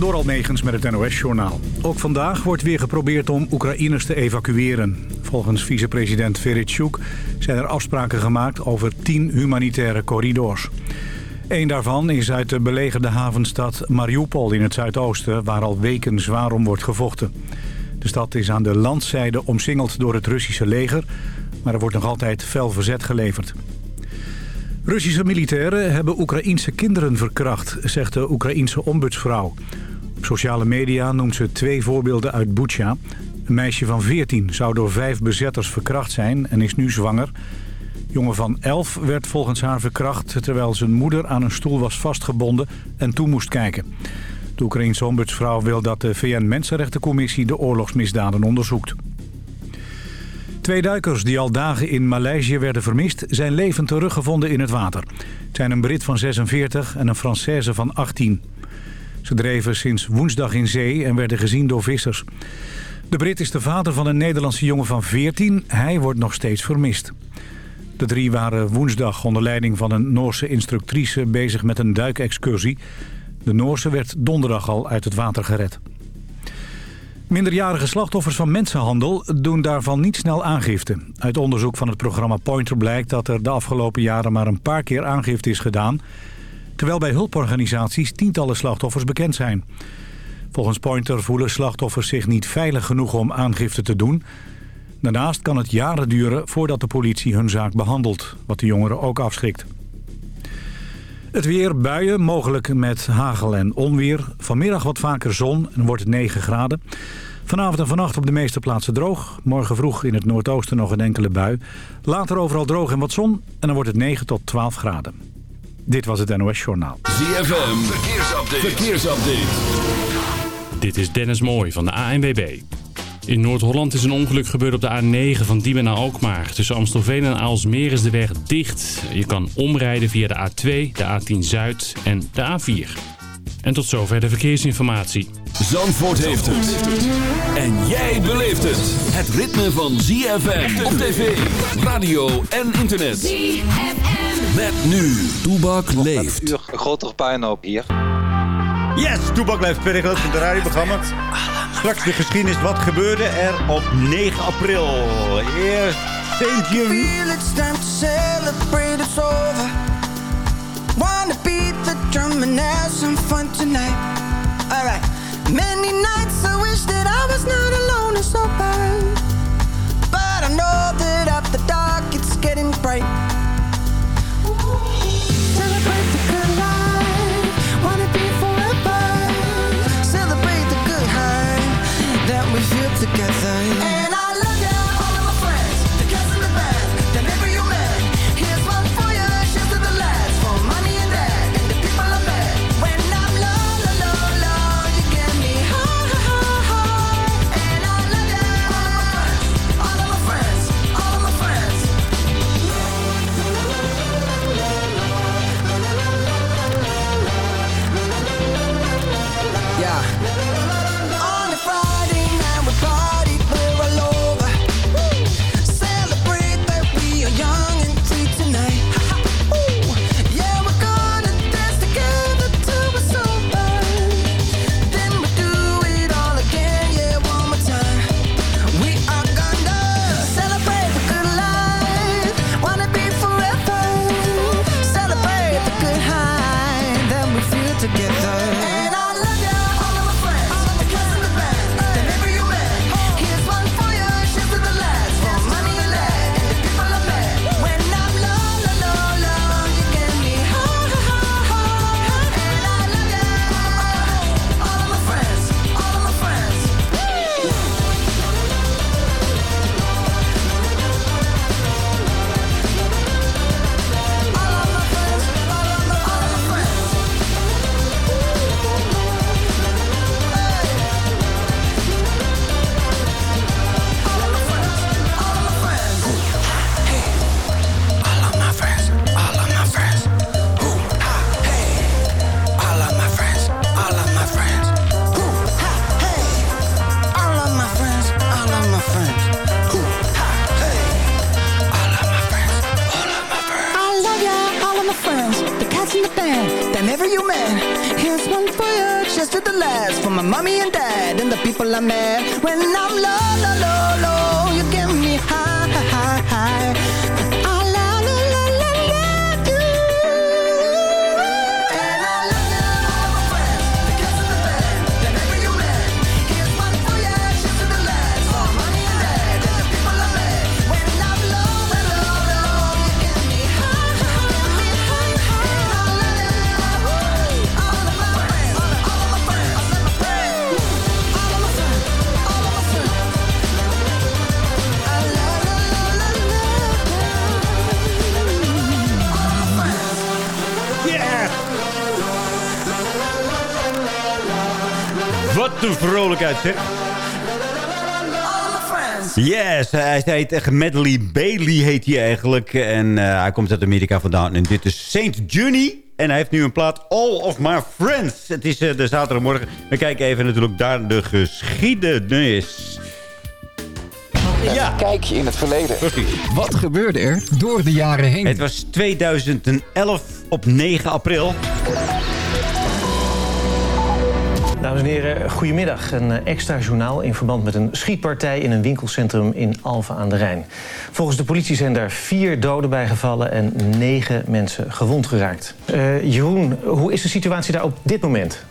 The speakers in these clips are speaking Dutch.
Door Almegens met het NOS-journaal. Ook vandaag wordt weer geprobeerd om Oekraïners te evacueren. Volgens vicepresident Veritsjoek zijn er afspraken gemaakt over tien humanitaire corridors. Eén daarvan is uit de belegerde havenstad Mariupol in het zuidoosten... waar al weken zwaar om wordt gevochten. De stad is aan de landzijde omsingeld door het Russische leger... maar er wordt nog altijd fel verzet geleverd. Russische militairen hebben Oekraïense kinderen verkracht, zegt de Oekraïense ombudsvrouw. Op sociale media noemt ze twee voorbeelden uit Bucha. Een meisje van 14 zou door vijf bezetters verkracht zijn en is nu zwanger. jongen van 11 werd volgens haar verkracht terwijl zijn moeder aan een stoel was vastgebonden en toe moest kijken. De ombudsvrouw wil dat de VN-Mensenrechtencommissie de oorlogsmisdaden onderzoekt. Twee duikers die al dagen in Maleisië werden vermist... zijn levend teruggevonden in het water. Het zijn een Brit van 46 en een Française van 18. Ze dreven sinds woensdag in zee en werden gezien door vissers. De Brit is de vader van een Nederlandse jongen van 14. Hij wordt nog steeds vermist. De drie waren woensdag onder leiding van een Noorse instructrice... bezig met een duikexcursie. De Noorse werd donderdag al uit het water gered. Minderjarige slachtoffers van mensenhandel doen daarvan niet snel aangifte. Uit onderzoek van het programma Pointer blijkt dat er de afgelopen jaren maar een paar keer aangifte is gedaan... terwijl bij hulporganisaties tientallen slachtoffers bekend zijn. Volgens Pointer voelen slachtoffers zich niet veilig genoeg om aangifte te doen. Daarnaast kan het jaren duren voordat de politie hun zaak behandelt, wat de jongeren ook afschrikt. Het weer, buien, mogelijk met hagel en onweer. Vanmiddag wat vaker zon en wordt het 9 graden. Vanavond en vannacht op de meeste plaatsen droog. Morgen vroeg in het noordoosten nog een enkele bui. Later overal droog en wat zon en dan wordt het 9 tot 12 graden. Dit was het NOS Journaal. ZFM, verkeersupdate. verkeersupdate. Dit is Dennis Mooij van de ANWB. In Noord-Holland is een ongeluk gebeurd op de A9 van Diemen naar Alkmaar. Tussen Amstelveen en Aalsmeer is de weg dicht. Je kan omrijden via de A2, de A10 Zuid en de A4. En tot zover de verkeersinformatie. Zandvoort heeft het. En jij beleeft het. Het ritme van ZFM op tv, radio en internet. ZFM. Met nu, Toebak leeft. Een grotere puinhoop hier. Yes, Toebak leeft per het radioprogramma. Straks de geschiedenis. Wat gebeurde er op 9 april? Eerst St. June. it's time to celebrate, it's over. Wanna beat the drum and have some fun tonight. Alright. Many nights I wish that I was not alone and sober. But I know that Wat een vrolijkheid, zeg. Yes, hij heet echt Medley Bailey heet hij eigenlijk. En uh, hij komt uit Amerika vandaan. En dit is Saint Johnny. En hij heeft nu een plaat All of My Friends. Het is uh, de zaterdagmorgen. We kijken even natuurlijk naar de geschiedenis. Ja. Kijk je in het verleden. Precies. Wat gebeurde er door de jaren heen? Het was 2011 op 9 april. Dames en heren, goedemiddag. Een eh, extra journaal in verband met een schietpartij in een winkelcentrum in Alphen aan de Rijn. Volgens de politie zijn daar vier doden bij gevallen en negen mensen gewond geraakt. Uh, Jeroen, hoe is de situatie daar op dit moment?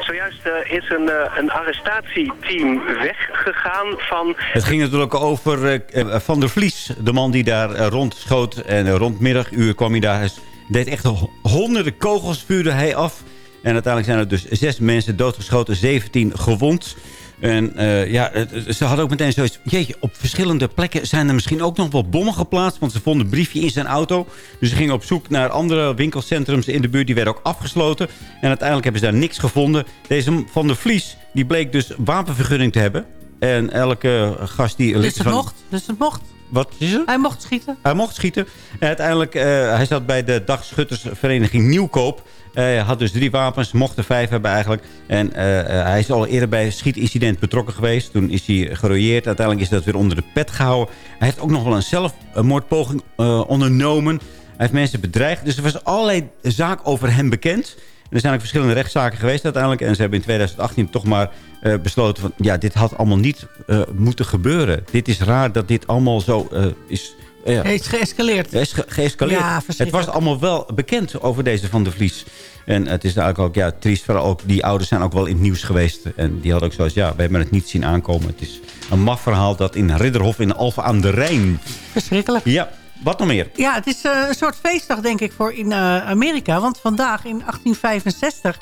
Zojuist uh, is een, uh, een arrestatieteam weggegaan van... Het ging natuurlijk over uh, Van der Vlies, de man die daar rondschoot. En rond middaguur kwam hij daar. Hij deed echt honderden kogels, vuurde hij af. En uiteindelijk zijn er dus zes mensen doodgeschoten, 17 gewond. En uh, ja, ze hadden ook meteen zoiets... Jeetje, op verschillende plekken zijn er misschien ook nog wel bommen geplaatst. Want ze vonden een briefje in zijn auto. Dus ze gingen op zoek naar andere winkelcentrums in de buurt. Die werden ook afgesloten. En uiteindelijk hebben ze daar niks gevonden. Deze Van der Vlies, die bleek dus wapenvergunning te hebben. En elke gast die... Dus het van... mocht? Dus het mocht? Wat is? Hij mocht schieten. Hij mocht schieten. En uiteindelijk, uh, hij zat bij de dagschuttersvereniging Nieuwkoop. Hij had dus drie wapens, mocht er vijf hebben eigenlijk. En uh, hij is al eerder bij een schietincident betrokken geweest. Toen is hij gerooieerd. Uiteindelijk is dat weer onder de pet gehouden. Hij heeft ook nog wel een zelfmoordpoging uh, ondernomen. Hij heeft mensen bedreigd. Dus er was allerlei zaak over hem bekend. Er zijn ook verschillende rechtszaken geweest uiteindelijk. En ze hebben in 2018 toch maar uh, besloten van... ja, dit had allemaal niet uh, moeten gebeuren. Dit is raar dat dit allemaal zo uh, is... Ja. Is geëscaleerd. Is ge geëscaleerd. Ja, het was allemaal wel bekend over deze Van der Vlies. En het is eigenlijk ook ja, triest. Vooral ook, die ouders zijn ook wel in het nieuws geweest. En die hadden ook zoals, ja, we hebben het niet zien aankomen. Het is een maf verhaal dat in Ridderhof in Alphen aan de Rijn. Verschrikkelijk. Ja, wat nog meer? Ja, het is uh, een soort feestdag denk ik voor in uh, Amerika. Want vandaag in 1865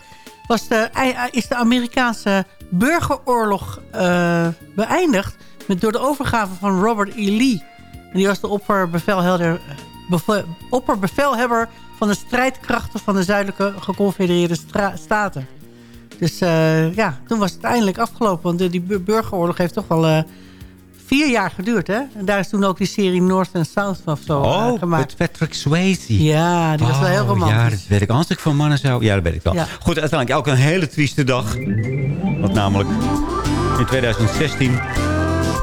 was de, is de Amerikaanse burgeroorlog beëindigd... Met, door de overgave van Robert E. Lee. En die was de opperbevelhebber, opperbevelhebber van de strijdkrachten van de zuidelijke geconfedereerde staten. Dus ja, toen was het eindelijk afgelopen. Want die burgeroorlog heeft toch wel vier jaar geduurd, hè? En daar is toen ook die serie North and South of zo oh, uh, gemaakt. met Patrick Swayze. Ja, die was oh, wel heel romantisch. Ja, dat weet ik. Als ik van mannen zou... Ja, dat weet ik wel. Ja. Goed, uiteindelijk ook een hele trieste dag. Want namelijk in 2016...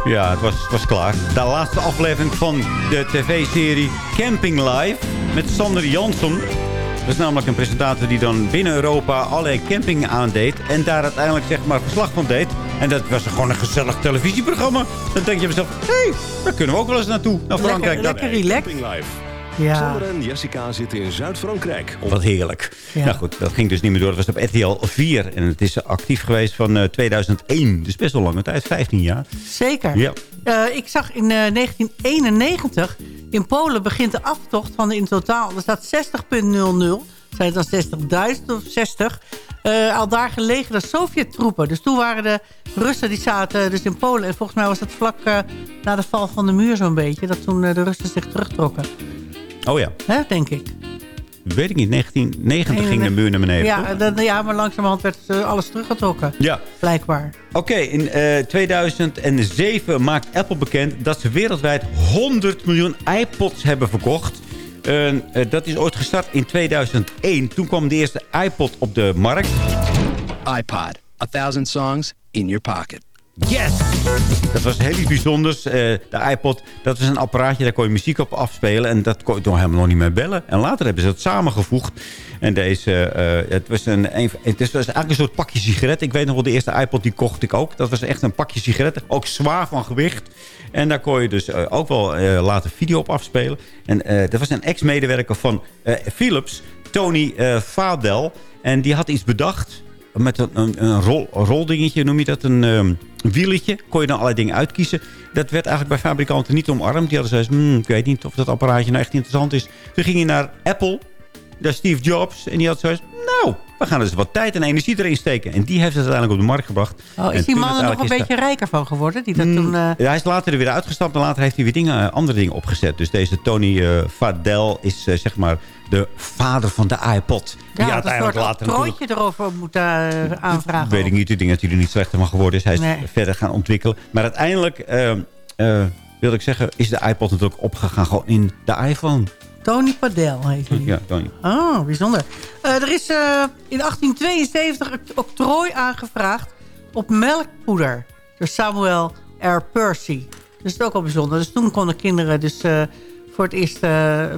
Ja, het was, was klaar. De laatste aflevering van de tv-serie Camping Live... met Sander Jansson. Dat is namelijk een presentator die dan binnen Europa allerlei campingen aandeed. En daar uiteindelijk zeg maar verslag van deed. En dat was gewoon een gezellig televisieprogramma. Dan denk je mezelf, hé, hey, daar kunnen we ook wel eens naartoe. Naar Frankrijk. Lekker, lekker relaxed. Ja. Sander en Jessica zitten in Zuid-Frankrijk. Wat heerlijk. Ja. Nou goed, dat ging dus niet meer door. Het was op RTL 4. En het is actief geweest van uh, 2001. Dus best wel lange tijd, 15 jaar. Zeker. Ja. Uh, ik zag in uh, 1991... In Polen begint de aftocht van in totaal... Er staat 60.00. Zijn het dan 60.000 of 60? Uh, al daar gelegerde Sovjet-troepen. Dus toen waren de Russen die zaten dus in Polen. En volgens mij was dat vlak uh, na de val van de muur zo'n beetje. Dat toen uh, de Russen zich terugtrokken. Oh ja. Hè, denk ik. Weet ik niet. 1990 ging de muur naar beneden. Ja, dan, ja maar langzamerhand werd alles teruggetrokken. Ja. Blijkbaar. Oké, okay, in 2007 maakt Apple bekend dat ze wereldwijd 100 miljoen iPods hebben verkocht. Uh, uh, dat is ooit gestart in 2001. Toen kwam de eerste iPod op de markt. iPod. A thousand songs in your pocket. Yes! Dat was heel iets bijzonders. Eh, de iPod, dat was een apparaatje, daar kon je muziek op afspelen. En dat kon je toch helemaal nog niet meer bellen. En later hebben ze het samengevoegd. En deze, eh, het, was een, het was eigenlijk een soort pakje sigaret. Ik weet nog wel, de eerste iPod die kocht ik ook. Dat was echt een pakje sigaretten. Ook zwaar van gewicht. En daar kon je dus eh, ook wel later video op afspelen. En dat was een ex-medewerker van Philips, Tony Fadel. En die had iets bedacht met een, een, rol, roldingetje, noem je dat, een um, wieletje. Kon je dan allerlei dingen uitkiezen. Dat werd eigenlijk bij fabrikanten niet omarmd. Die hadden zoiets, hmm, ik weet niet of dat apparaatje nou echt interessant is. Toen ging je naar Apple, daar Steve Jobs. En die had zoiets, nou, we gaan dus wat tijd en energie erin steken. En die heeft het uiteindelijk op de markt gebracht. Oh, is die man er nog een beetje rijker van geworden? Die dat mm, toen, uh... ja, hij is later er weer uitgestapt en later heeft hij weer dingen, andere dingen opgezet. Dus deze Tony uh, Fadel is uh, zeg maar de vader van de iPod. Ja, die uiteindelijk later een broodje erover moet aanvragen. Weet ik niet. Ik denk dat hij er niet slechter van geworden is. Hij is nee. verder gaan ontwikkelen. Maar uiteindelijk, wil ik zeggen, is de iPod natuurlijk opgegaan gewoon in de iPhone. Tony Padel heet hij. Ja, Tony. Oh, bijzonder. Uh, er is uh, in 1872 een octrooi aangevraagd op melkpoeder. Door Samuel R. Percy. Dat is ook al bijzonder. Dus toen konden kinderen dus uh, voor het eerst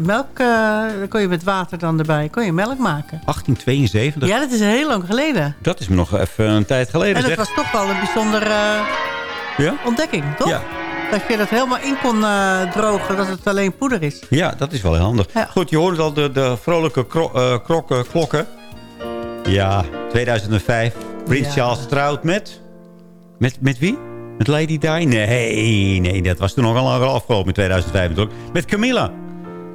melk... kon je met water dan erbij, kon je melk maken. 1872? Ja, dat is heel lang geleden. Dat is nog even een tijd geleden. En dat zeg. was toch wel een bijzondere ja? ontdekking, toch? Ja. Dat je dat helemaal in kon uh, drogen, dat het alleen poeder is. Ja, dat is wel heel handig. Ja. Goed, je hoort al de, de vrolijke kro uh, krokken, klokken. Ja, 2005. Prins ja. Charles trouwt met... met... Met wie? Met Lady Di? Nee, nee, dat was toen nog al afgelopen in 2005 natuurlijk. Met Camilla.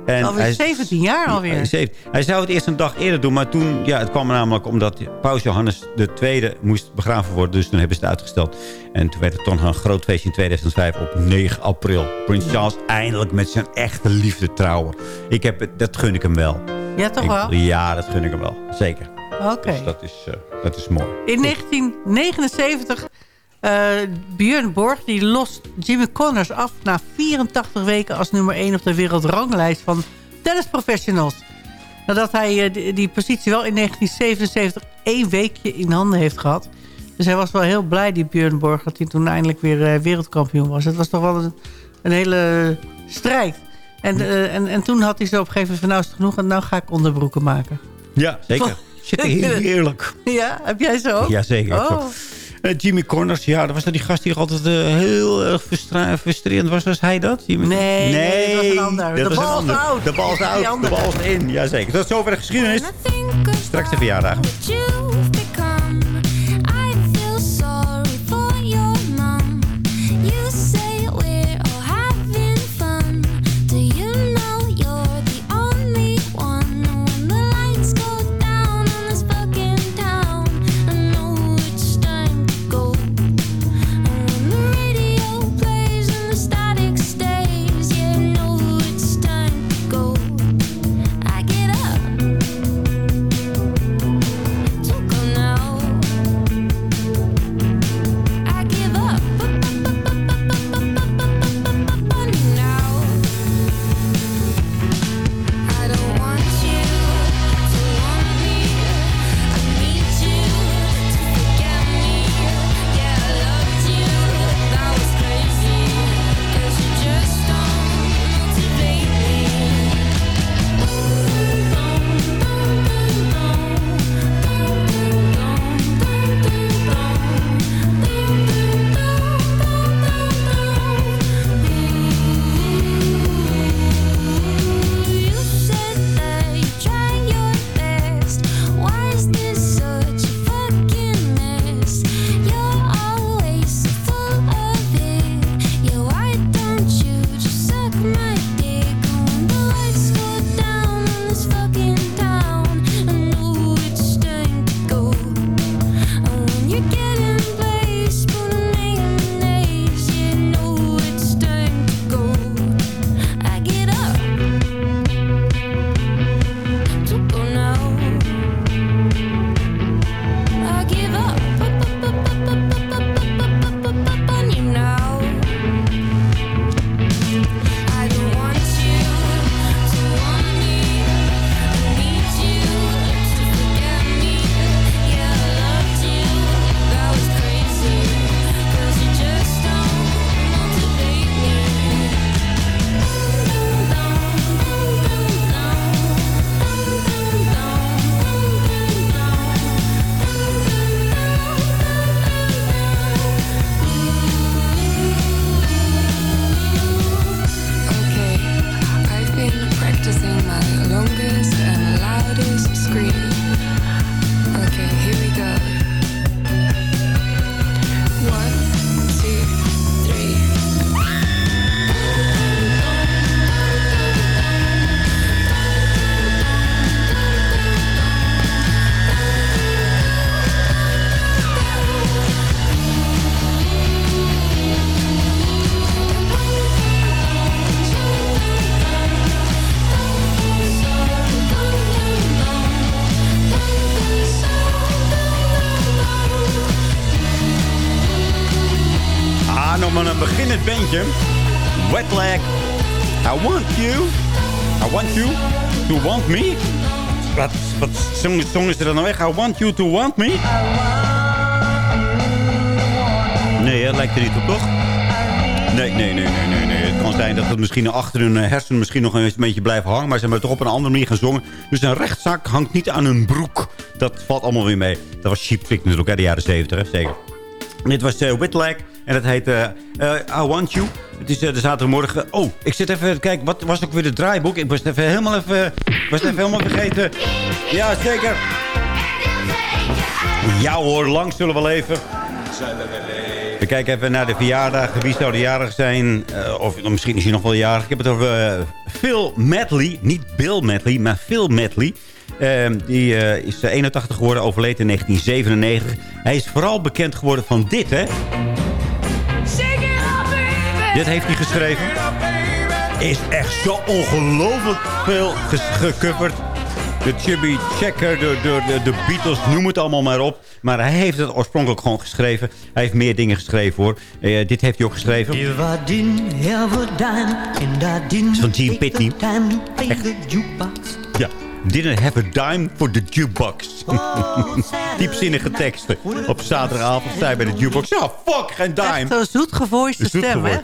En alweer hij, 17 jaar alweer. Hij, hij zou het eerst een dag eerder doen. Maar toen, ja, het kwam namelijk omdat paus Johannes II moest begraven worden. Dus toen hebben ze het uitgesteld. En toen werd het toch een groot feestje in 2005 op 9 april. Prins Charles eindelijk met zijn echte liefde trouwen. Ik heb, dat gun ik hem wel. Ja, toch ik, wel? Ja, dat gun ik hem wel. Zeker. Oké. Okay. Dus dat is, uh, dat is mooi. In 1979... Uh, Björn Borg die lost Jimmy Connors af na 84 weken als nummer 1 op de wereldranglijst van tennisprofessionals. Nadat hij uh, die, die, positie wel in 1977 één weekje in handen heeft gehad. Dus hij was wel heel blij, die Björn Borg, dat hij toen eindelijk weer uh, wereldkampioen was. Het was toch wel een, een hele strijd. En, en, en toen had hij zo op een gegeven moment van nou is het genoeg en nou ga ik onderbroeken maken. Ja, zeker. Zit heerlijk. Ja, heb jij zo? Ja, zeker. Oh. Uh, Jimmy Corners, ja, dat was dat die gast die altijd uh, heel erg frustrerend was. Was hij dat? Jimmy? Nee, nee, dat was een ander. Dat de bal is out. De bal is out, de bal is in. Jazeker. Tot zover de geschiedenis. Straks de verjaardag. Zong, zongen ze nou weg? I want you to want me? Nee, dat lijkt er niet op, toch? Nee, nee, nee, nee, nee, nee. Het kan zijn dat het misschien achter hun hersenen misschien nog een beetje blijven hangen. Maar ze hebben het toch op een andere manier gezongen. Dus een rechtszak hangt niet aan hun broek. Dat valt allemaal weer mee. Dat was Cheap Trick natuurlijk, hè, de jaren 70, hè, zeker. Dit was uh, en dat heet uh, I Want You. Het is de zaterdagmorgen. Oh, ik zit even kijken. Wat was ook weer het draaiboek? Ik was even helemaal even, was even helemaal vergeten. Ja, zeker. Ja hoor, lang zullen we leven. We kijken even naar de verjaardag. Wie zou de jarig zijn? Uh, of misschien is hij nog wel jarig. Ik heb het over uh, Phil Medley. Niet Bill Medley, maar Phil Medley. Uh, die is 81 geworden, overleed in 1997. Hij is vooral bekend geworden van dit, hè? Dit heeft hij geschreven. Is echt zo ongelooflijk veel gecoverd. De Chubby Checker, de, de, de, Beatles, noem het allemaal maar op. Maar hij heeft het oorspronkelijk gewoon geschreven. Hij heeft meer dingen geschreven hoor. Uh, dit heeft hij ook geschreven. Van Gene Pitney. Echt. Ja. Didn't have a dime for the jukebox. Diepzinnige teksten. Op zaterdagavond je bij de jukebox. Ja, fuck, geen dime. Zo'n zoetgevoiste stem, hè?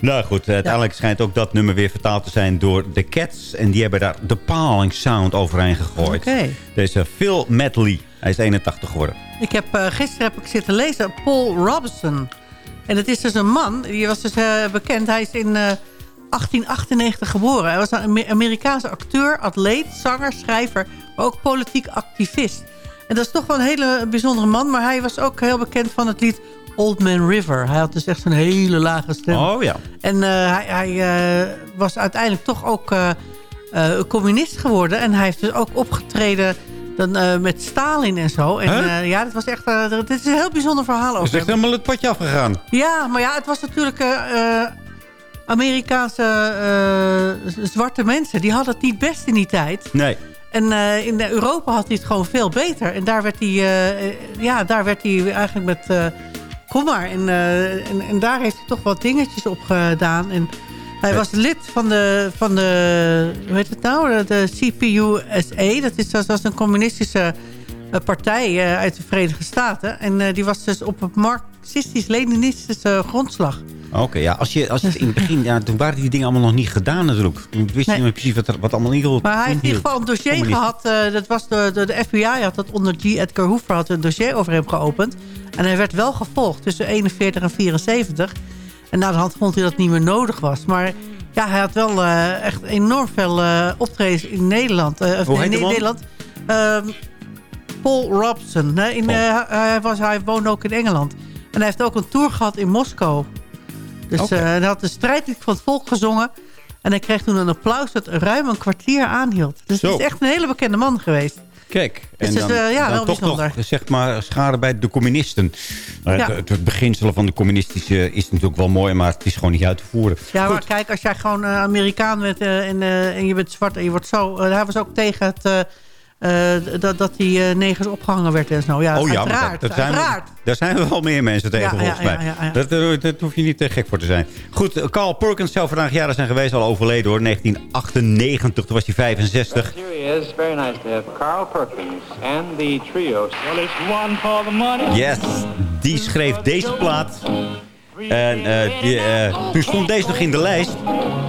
Nou goed, uiteindelijk ja. schijnt ook dat nummer weer vertaald te zijn door de Cats. En die hebben daar de paling sound overheen gegooid. Okay. Deze Phil Medley. Hij is 81 geworden. Ik heb, uh, gisteren heb ik zitten lezen. Paul Robinson. En het is dus een man. Die was dus uh, bekend. Hij is in... Uh, 1898 geboren. Hij was een Amerikaanse acteur, atleet, zanger, schrijver, maar ook politiek activist. En dat is toch wel een hele bijzondere man. Maar hij was ook heel bekend van het lied Old Man River. Hij had dus echt een hele lage stem. Oh ja. En uh, hij, hij uh, was uiteindelijk toch ook uh, communist geworden. En hij heeft dus ook opgetreden dan, met Stalin en zo. En huh? ja, dat was echt, dit is een heel bijzonder verhaal. Is echt helemaal het padje afgegaan. Ja, maar ja, het was natuurlijk... Amerikaanse uh, zwarte mensen, die hadden het niet best in die tijd. Nee. En uh, in Europa had hij het gewoon veel beter. En daar werd hij, uh, ja, daar werd hij eigenlijk met... kom maar. En, en, en, daar heeft hij toch wat dingetjes op gedaan. En hij was lid van de, van de hoe heet het nou? De CPUSA. Dat is zoals een communistische partij uit de Verenigde Staten. En die was dus op een marxistisch-leninistische grondslag. Oké, okay, ja, als je, als je in het begin, ja, toen waren die dingen allemaal nog niet gedaan natuurlijk. Toen wist nee. je niet precies wat, wat allemaal inhield. Maar hij heeft in ieder geval een dossier gehad. Uh, dat was de, de, de, FBI had dat onder G. Edgar Hoover had een dossier over hem geopend. En hij werd wel gevolgd tussen 41 en 74. En na de hand vond hij dat niet meer nodig was. Maar ja, hij had wel uh, echt enorm veel uh, optredens in Nederland. Hoe heet in Nederland. Ehm, Paul Robson. In, hij, was, hij woonde ook in Engeland. En hij heeft ook een tour gehad in Moskou. Dus okay. uh, hij had de strijdlied van het volk gezongen. En hij kreeg toen een applaus dat ruim een kwartier aanhield. Dus het is echt een hele bekende man geweest. Kijk, dus en dan, uh, ja, dan wel toch bijzonder. nog zeg maar, schade bij de communisten. Ja. Het, het, beginselen van de communistische is natuurlijk wel mooi, maar het is gewoon niet uit te voeren. Ja, Goed. maar kijk, als jij gewoon uh, Amerikaan bent en, en, je bent zwart en je wordt zo... hij was ook tegen het... Uh, dat, dat die uh, negers opgehangen werd en zo. Ja, oh ja, uiteraard, dat, dat zijn uiteraard. We, daar zijn we wel meer mensen tegen, ja, volgens ja, mij. Ja, dat, dat, dat, hoef je niet te gek voor te zijn. Goed, Carl Perkins zou vandaag jaren zijn geweest, al overleden hoor. 1998, toen was hij 65. Here is very nice to have Carl Perkins and the trio. Well, it's one for the money. Yes, die schreef deze plaat. En uh, die, uh, toen stond deze nog in de lijst.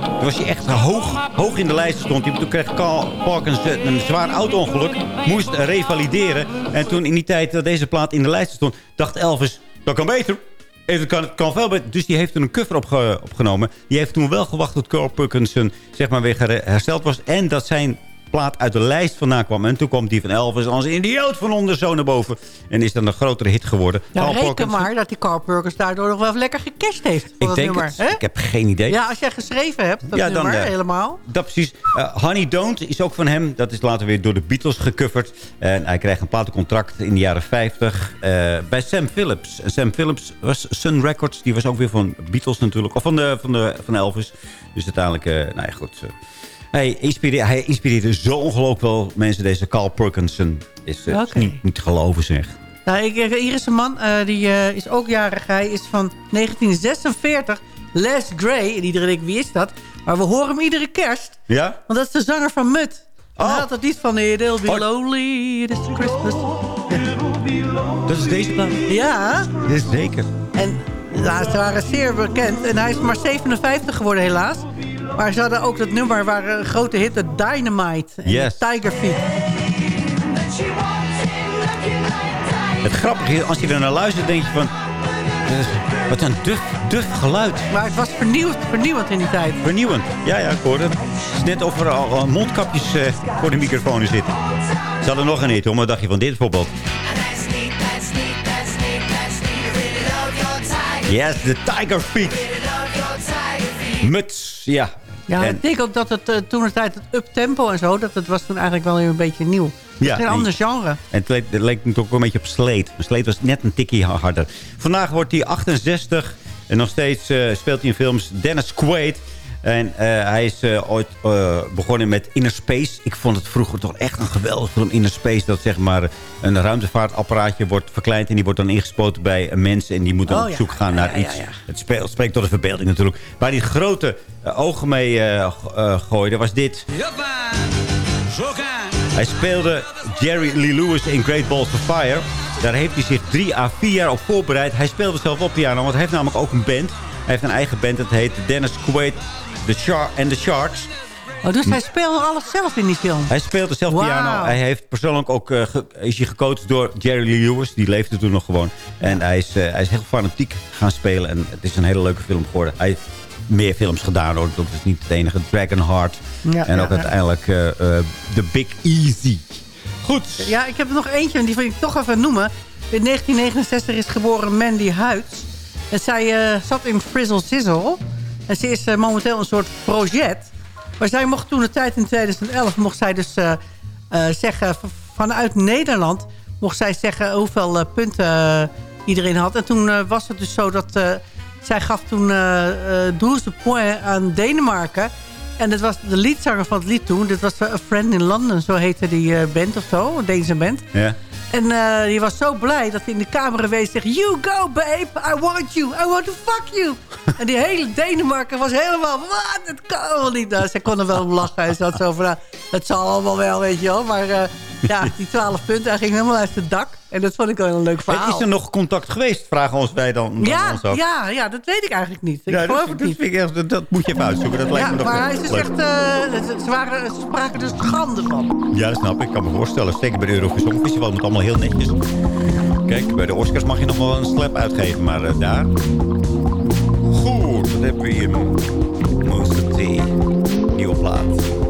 Toen was hij echt hoog, hoog in de lijst stond. Toen kreeg Carl Parkins een zwaar auto-ongeluk. Moest revalideren. En toen in die tijd dat deze plaat in de lijst stond... dacht Elvis, dat kan beter. Het kan, kan veel beter. Dus die heeft er een cover opge, opgenomen. Die heeft toen wel gewacht tot Carl Perkinson zeg maar weer hersteld was. En dat zijn plaat uit de lijst vandaan kwam. En toen kwam die van Elvis als een idioot van onder zo naar boven. En is dan een grotere hit geworden. Carl reken Perkins- maar dat die Carl Perkins daardoor nog wel lekker gecashed heeft. Ik denk nummer, het. hè? Ik heb geen idee. Ja, als jij geschreven hebt, dat Ja, dan, eh, helemaal. Dat precies. Eh, Honey Don't is ook van hem. Dat is later weer door de Beatles gecoverd. En hij kreeg een platencontract in de jaren 50 eh, bij Sam Phillips. En Sam Phillips was Sun Records. Die was ook weer van Beatles natuurlijk. Of van, de, van, de, van Elvis. Dus uiteindelijk, nou ja, goed. Eh, hij, inspireerde, hij inspireerde zo ongelooflijk veel mensen. Deze Carl Perkinson is, eh, is niet, niet te geloven, zeg. Nou, ik, hier is een man, uh, die uh, is ook jarig. Hij is van 1946. Les Gray. En iedereen denkt, wie is dat? Maar we horen hem iedere kerst. Ja? Want dat is de zanger van Mut. Oh. Hij had het niet van It'll be Oh. lonely, it is Christmas. Dat is deze plaat? Ja. Dit is zeker. En ja, ze waren zeer bekend. En hij is maar 57 geworden helaas. Maar ze hadden ook dat nummer waar een grote hit, de Dynamite. En Yes. Tiger Feet. Het grappige is, als je er naar luistert, denk je van... eh, Wat een duf, duf geluid. Maar het was vernieuwd, vernieuwend in die tijd. Vernieuwend. Ja, ja, ik hoorde het. Het is net of er al mondkapjes eh, voor de microfoons zitten. Ze hadden nog een hit, hoor. Wat dacht je van dit bijvoorbeeld? Yes, de Tiger Feet. Muts, ja. Ja, En- ik denk ook dat het eh, toen de tijd het uptempo en zo... dat het was toen eigenlijk wel weer een beetje nieuw. Ja, Ja, een ander genre. En het leek, het leek natuurlijk ook een beetje op Sleet. Sleet was net een tikkie harder. Vandaag wordt hij 68. En nog steeds eh, speelt hij in films Dennis Quaid. En eh, hij is eh, ooit eh, begonnen met Inner Space. Ik vond het vroeger toch echt een geweldig film. Inner Space, dat zeg maar een ruimtevaartapparaatje wordt verkleind. En die wordt dan ingespoten bij een mens. En die moet dan Oh, op ja. zoek gaan naar ja, ja, iets. ja. Het spreekt tot de verbeelding natuurlijk. Waar hij grote eh, ogen mee gooide, was dit. Hij speelde Jerry Lee Lewis in Great Balls of Fire. Daar heeft hij zich drie à vier jaar op voorbereid. Hij speelde zelf op piano, want hij heeft namelijk ook een band. Hij heeft een eigen band, dat heet Dennis Quaid the Char and the Sharks. Oh, dus hij speelde alles zelf in die film. Hij speelde zelf piano. Hij heeft persoonlijk ook eh, is hij gecoacht door Jerry Lewis. Die leefde toen nog gewoon. En hij is, eh, hij is heel fanatiek gaan spelen. En het is een hele leuke film geworden. Hij heeft meer films gedaan hoor. Dat is niet het enige. Dragonheart. Ja, en ja, ook ja. uiteindelijk eh, The Big Easy. Goed. Ja, ik heb er nog eentje en die wil ik toch even noemen. In 1969 is geboren Mandy Huids. En zij zat in Frizzle Sizzle. En ze is eh, momenteel een soort project. Maar zij mocht toen de tijd in 2011... mocht zij dus eh, eh, zeggen... vanuit Nederland mocht zij zeggen hoeveel punten iedereen had. En toen was het dus zo dat... zij gaf toen eh 12 points aan Denemarken. En dat was de liedzanger van het lied toen. Dit was A Friend in London, zo heette die band of zo. Een Deense band. Ja. En eh, die was zo blij dat hij in de camera wees zegt... You go, babe. I want you. I want to fuck you. en die hele Denemarken was helemaal... Wat? Dat kan wel niet. Nou, ze kon er wel om lachen. Hij zat zo van... Nou, het zal allemaal wel, weet je wel. Maar eh, ja, die 12 punten, hij ging helemaal uit het dak. En dat vond ik wel een leuk verhaal. Is er nog contact geweest? Vragen ons wij dan, dan ja, ons af. ja, ja, dat weet ik eigenlijk niet. Ik Ja, geloof dat, het dat niet. dat, dat moet je even uitzoeken. Dat lijkt Ja, me nog maar hij is dus echt... eh, ze, waren, ze spraken dus schande van. Ja, dat snap ik. Ik kan me voorstellen. Zeker bij de Eurovisie Songfestival moet allemaal heel netjes. Kijk, bij de Oscars mag je nog wel een slap uitgeven, maar eh, daar... Goed, wat hebben we hier? T. Nieuwe plaat.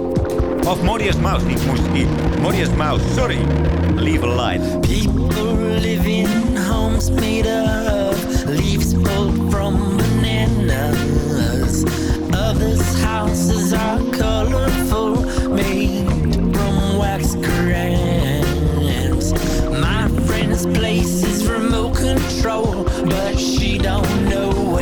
Of Modius Mouse, niet Mousse T. Modius Mouse, sorry. Leave a light. People live in homes made of leaves pulled from bananas. Others' houses are colorful, made from wax crayons. My friend's place is remote control, but she don't know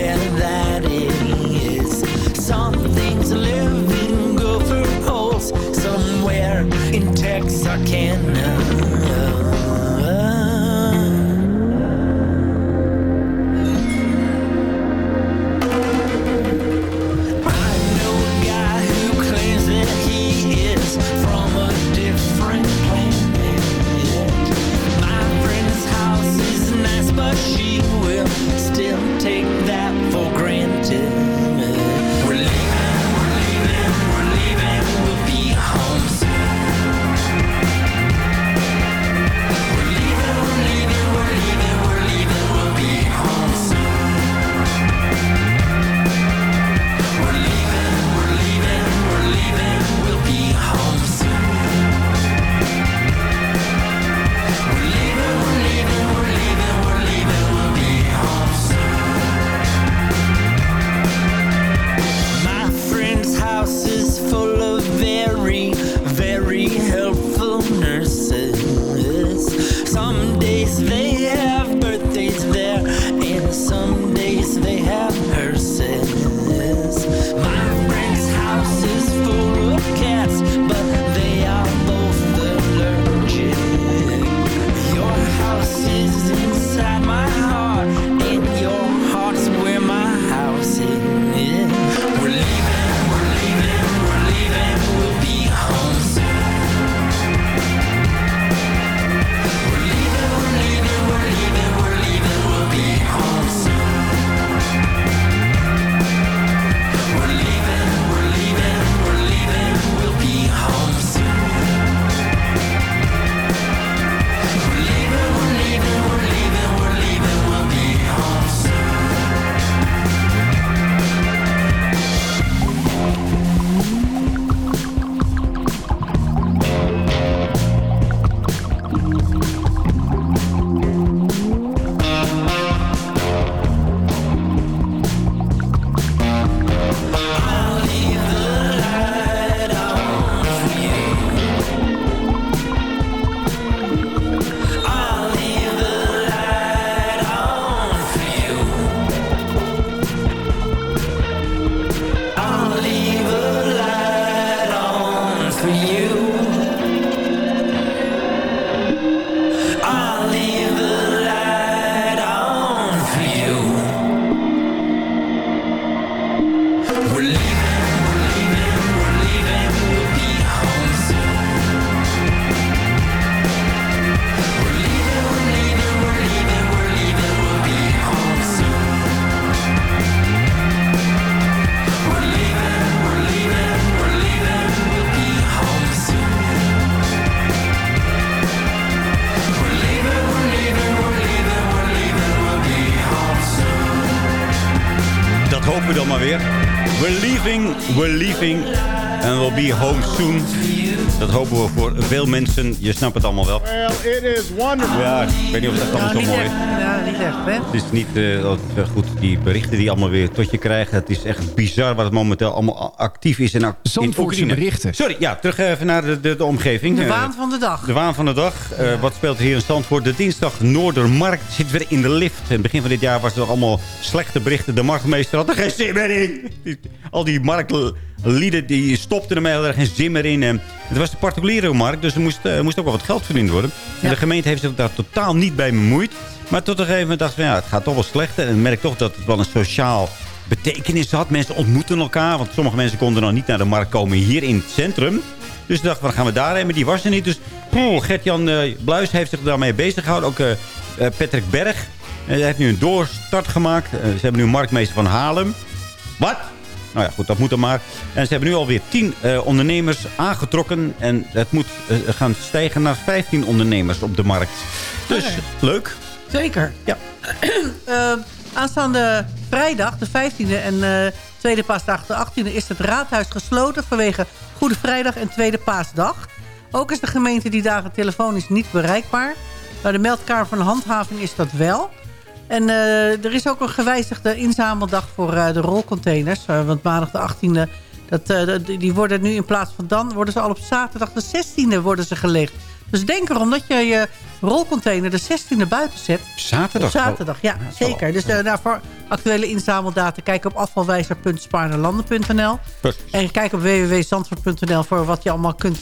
we're leaving. And we'll be home soon. Dat hopen we voor veel mensen. Je snapt het allemaal wel. Well, it is wonderful. Weet niet of dat allemaal zo niet mooi is. echt, ja, niet echt, hè? Het is niet eh, altijd goed, die berichten die je allemaal weer tot je krijgt. Het is echt bizar wat het momenteel allemaal actief is in Zandvoortse Oekraïne. berichten. Sorry, ja, terug even naar de, de, de omgeving. De Eh, waan van de dag. de waan van de dag. Eh, wat speelt er hier in Zandvoort? De dinsdag Noordermarkt zit weer in de lift. In het begin van dit jaar was er nog allemaal slechte berichten. De marktmeester had er geen zin meer in. Die- Al die marktlieden die stopten ermee, hadden er geen zin meer in. En het was de particuliere markt, dus er moest, eh, er moest ook wel wat geld verdiend worden. En de gemeente heeft zich daar totaal niet bij bemoeid. Maar tot een gegeven moment dacht van ja, het gaat toch wel slechter. En ik merk toch dat het wel een sociaal betekenis had. Mensen ontmoeten elkaar, want sommige mensen konden nog niet naar de markt komen hier in het centrum. Dus ik dacht, waar gaan we daarheen? Maar die was er niet. Dus Gert-Jan eh, Bluis heeft zich daarmee bezig gehouden. Ook eh, Patrick Berg. Hij heeft nu een doorstart gemaakt. Ze hebben nu een marktmeester van Haarlem. Wat? Nou ja, goed, dat moet dan maar. En ze hebben nu alweer 10 eh, ondernemers aangetrokken. En het moet eh, gaan stijgen naar 15 ondernemers op de markt. Dus leuk. Zeker. Ja. Eh, aanstaande vrijdag, de 15e en eh, tweede paasdag, de 18e... is het raadhuis gesloten vanwege Goede Vrijdag en Tweede Paasdag. Ook is de gemeente die dagen telefonisch niet bereikbaar. Bij de meldkamer van handhaving is dat wel. En eh, er is ook een gewijzigde inzameldag voor eh, de rolcontainers. Eh, want maandag de 18e, dat, die worden nu in plaats van dan... worden ze al op zaterdag de 16e worden ze gelegd. Dus denk erom dat je je rolcontainer de 16e buiten zet. Zaterdag? Op zaterdag, ja, zeker. Dus nou, voor actuele inzameldata kijk op afvalwijzer.spaarnelanden.nl. En kijk op www.zandvoort.nl voor wat je allemaal kunt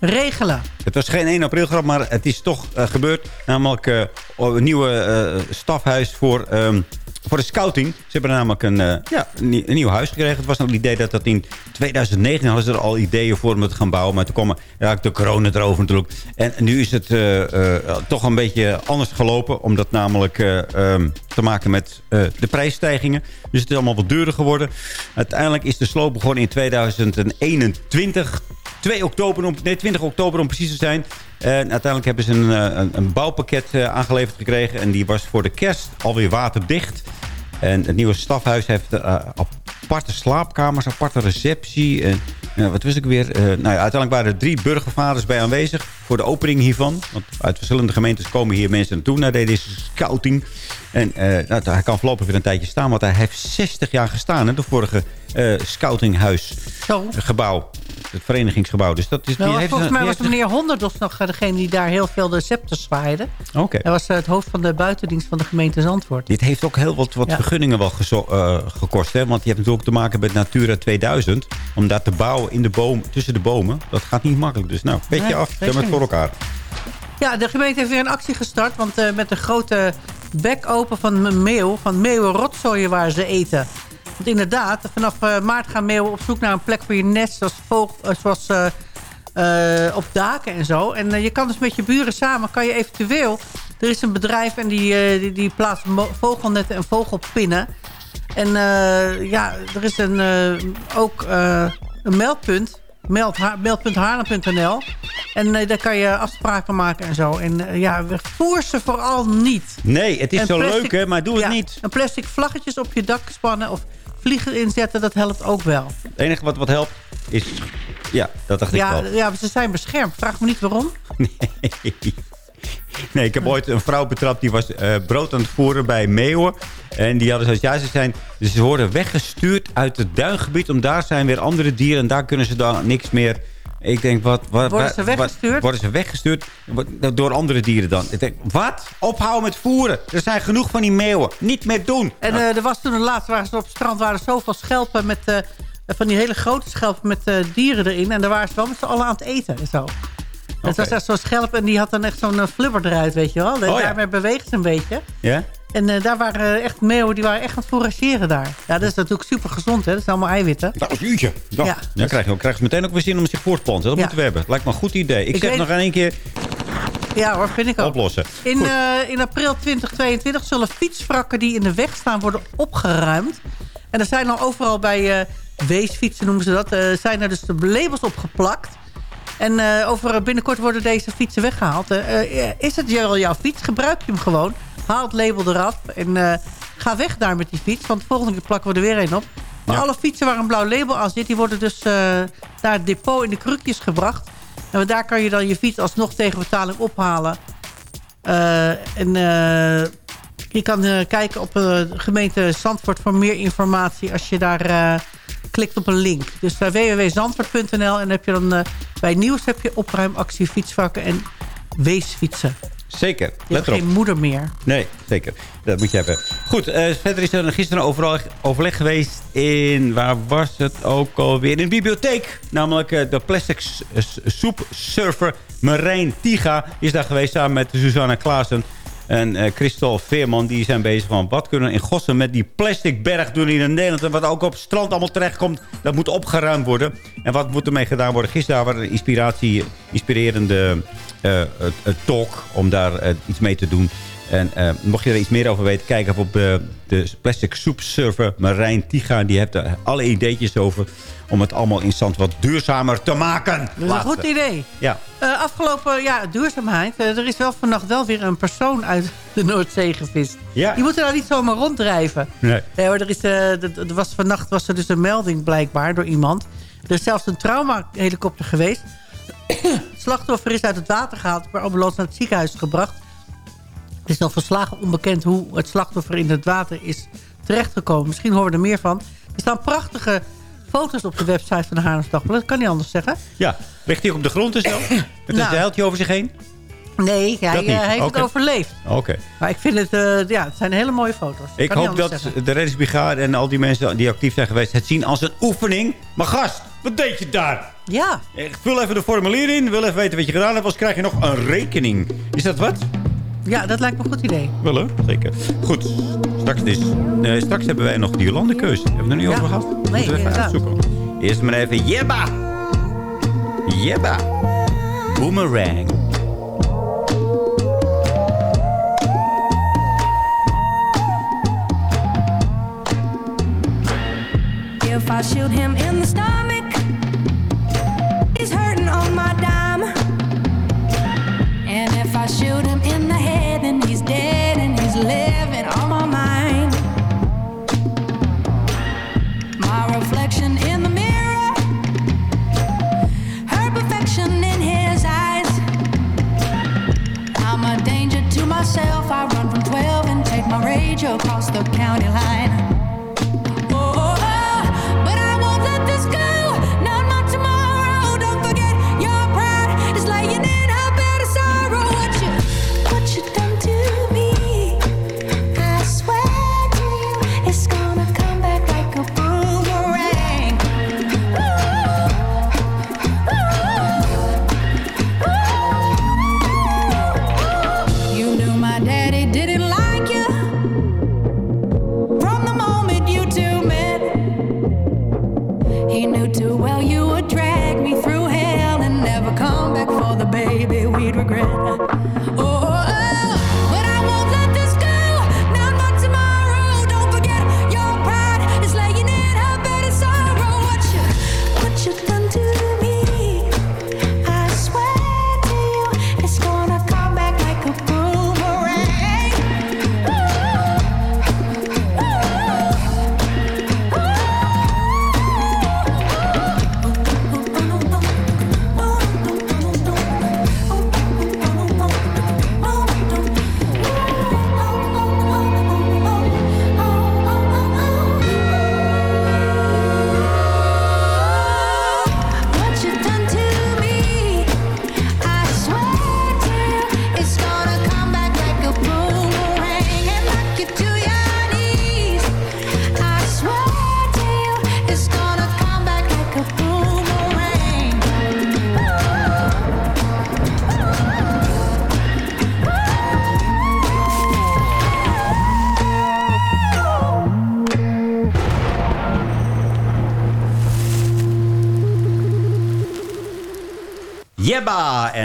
regelen. Het was geen 1 april grap, maar het is toch eh, gebeurd. Namelijk eh, een nieuwe eh, stafhuis voor, ehm, voor de scouting. Ze hebben namelijk een, ja, een, nie- een nieuw huis gekregen. Het was nog het idee dat dat in 2019 hadden ze er al ideeën voor om het te gaan bouwen. Maar toen kwam ja, de corona erover natuurlijk. En nu is het toch een beetje anders gelopen. Omdat namelijk eh, ehm, te maken met de prijsstijgingen. Dus het is allemaal wat duurder geworden. Uiteindelijk is de sloop begonnen in 2021. 2 oktober, om, nee, 20 oktober om precies te zijn. En uiteindelijk hebben ze een, eh, een, bouwpakket eh, aangeleverd gekregen. En die was voor de kerst alweer waterdicht. En het nieuwe stafhuis heeft eh, aparte slaapkamers, aparte receptie. En eh, wat wist ik weer? Eh, nou ja, uiteindelijk waren er drie burgervaders bij aanwezig voor de opening hiervan. Want uit verschillende gemeentes komen hier mensen naartoe naar deze scouting. En eh, nou, hij kan voorlopig weer een tijdje staan, want hij heeft 60 jaar gestaan. Hè, de vorige eh scoutinghuis gebouw. Het verenigingsgebouw. Dus dat is, Nou, heeft volgens mij was heeft meneer Honderdos nog eh, degene die daar heel veel de scepters zwaaide. Oké. Hij was eh, het hoofd van de buitendienst van de gemeente Zandvoort. Dit heeft ook heel wat, wat Ja. vergunningen wel eh, gekost. Hè? Want je hebt natuurlijk te maken met Natura 2000. Om daar te bouwen in de boom, tussen de bomen. Dat gaat niet makkelijk. Dus nou, beetje Nee, af. het voor elkaar. Ja, de gemeente heeft weer een actie gestart. Want met de grote bek open van meeuw, van meeuwen rotzooien waar ze eten. Want inderdaad, vanaf eh, maart gaan meeuwen op zoek naar een plek voor je nest. Zoals, vogel, eh, zoals eh, op daken en zo. En je kan dus met je buren samen, kan je eventueel... Er is een bedrijf en die, die, die plaatst vogelnetten en vogelpinnen. En ja, er is een, ook een meldpunt. Meld, ha- Meld.haarlem.nl. En daar kan je afspraken maken en zo. En ja, voer ze vooral niet. Nee, het is En zo plastic- leuk hè, maar doe het niet. En plastic vlaggetjes op je dak spannen of vliegen inzetten, dat helpt ook wel. Het enige wat, wat helpt is... Ja, dat dacht ik wel. ja, ze zijn beschermd. Vraag me niet waarom. Nee, ik heb ooit een vrouw betrapt die was eh, brood aan het voeren bij meeuwen. En die hadden zoiets, ja, ze, zijn, dus ze worden weggestuurd uit het duingebied. Om daar zijn weer andere dieren en daar kunnen ze dan niks meer... Ik denk, wat... wat Worden ze weggestuurd? wat- worden ze weggestuurd Wat- door andere dieren dan? Ik denk, wat? Ophouden met voeren. Er zijn genoeg van die meeuwen. Niet meer doen. En eh, er was toen een laatste, waren ze op het strand, waren zoveel schelpen met... eh, van die hele grote schelpen met eh, dieren erin. En daar waren ze wel met z'n allen aan het eten en zo. Het was echt zo'n schelp en die had dan echt zo'n flubber eruit, weet je wel. Oh ja. Daarmee beweegt ze een beetje. Ja? En eh, daar waren echt meeuwen, die waren echt aan het forageren daar. Ja, dat is natuurlijk super gezond, hè. Dat zijn allemaal eiwitten. Dat is een uurtje. Ja. Ja. Dan krijg je, krijg je meteen ook weer zin om zich voor te planten. Dat Ja. moeten we hebben. Lijkt me een goed idee. Ik, Ik zeg weet- nog in één keer Ja hoor, vind ik ook. oplossen. In, eh, in april 2022 zullen fietswrakken die in de weg staan worden opgeruimd. En er zijn al overal bij eh, weesfietsen noemen ze dat, zijn er dus de labels op geplakt. En over binnenkort worden deze fietsen weggehaald. Eh, eh, is het wel jouw fiets? Gebruik je hem gewoon. Haal het label eraf en eh, ga weg daar met die fiets. Want de volgende keer plakken we er weer een op. Maar Ja. alle fietsen waar een blauw label aan zit... die worden dus eh, naar het depot in de krukjes gebracht. En daar kan je dan je fiets alsnog tegen betaling ophalen. Eh, en eh, je kan eh, kijken op eh, de gemeente Zandvoort voor meer informatie... als je daar eh, klikt op een link. Dus bij www.zandvoort.nl en heb je dan eh, bij nieuws heb je opruimactie fietsvakken en weesfietsen. Zeker, Je hebt geen moeder meer. Nee, zeker. Dat moet je hebben. Goed, eh, verder is er gisteren overal overleg geweest in... Waar was het ook alweer? In de bibliotheek. Namelijk eh, de plastic soepsurfer Marijn Tiga is daar geweest... samen met Susanna Klaassen en eh Christel Veerman. Die zijn bezig van wat kunnen we in godsnaam met die plastic berg doen hier in Nederland. En wat ook op het strand allemaal terechtkomt, dat moet opgeruimd worden. En wat moet ermee gedaan worden? Gisteren waren er inspiratie, inspirerende talk om daar eh, iets mee te doen. En eh, mocht je er iets meer over weten, kijk even op eh, de plastic soepsurfer Marijn Tiga. Die heeft er alle ideetjes over om het allemaal in stand wat duurzamer te maken. Dat is een goed idee. Ja, Eh, afgelopen ja, duurzaamheid. eh, er is wel vannacht wel weer een persoon uit de Noordzee gevist. Ja. Die moeten daar niet zomaar ronddrijven. nee. Hoor, er is, eh, er was, vannacht was er dus een melding blijkbaar door iemand. Er is zelfs een traumahelikopter geweest. slachtoffer is uit het water gehaald... per ambulance naar het ziekenhuis gebracht. Het is nog volslagen onbekend hoe het slachtoffer in het water is terechtgekomen. Misschien horen we er meer van. Er staan prachtige foto's op de website van de Haarlems Dagblad. Dat kan niet anders zeggen. Ja, ligt hij op de grond en zo? Met een zeiltje over zich heen? Nee, hij eh, heeft het overleefd. Oké. Maar ik vind het, eh, ja, het zijn hele mooie foto's. Ik hoop dat zeggen. de reddingsbrigade en al die mensen die actief zijn geweest... het zien als een oefening. Maar gast, wat deed je daar? Ja, vul even de formulier in. Wil even weten wat je gedaan hebt. Anders krijg je nog een rekening. Is dat wat? ja, dat lijkt me een goed idee. Wel hoor, zeker. Goed, straks, eh, straks hebben wij nog die Jolandekeuze. Hebben we het er niet Ja. over gehad? Nee, Moeten we even inderdaad. uitzoeken. Eerst maar even Jebba. Jebba. Boomerang. If I shoot him in the stomach, shoot him in the head, then he's dead and he's living on my mind. My reflection in the mirror, her perfection in his eyes. I'm a danger to myself. I run from 12 and take my rage across the county line.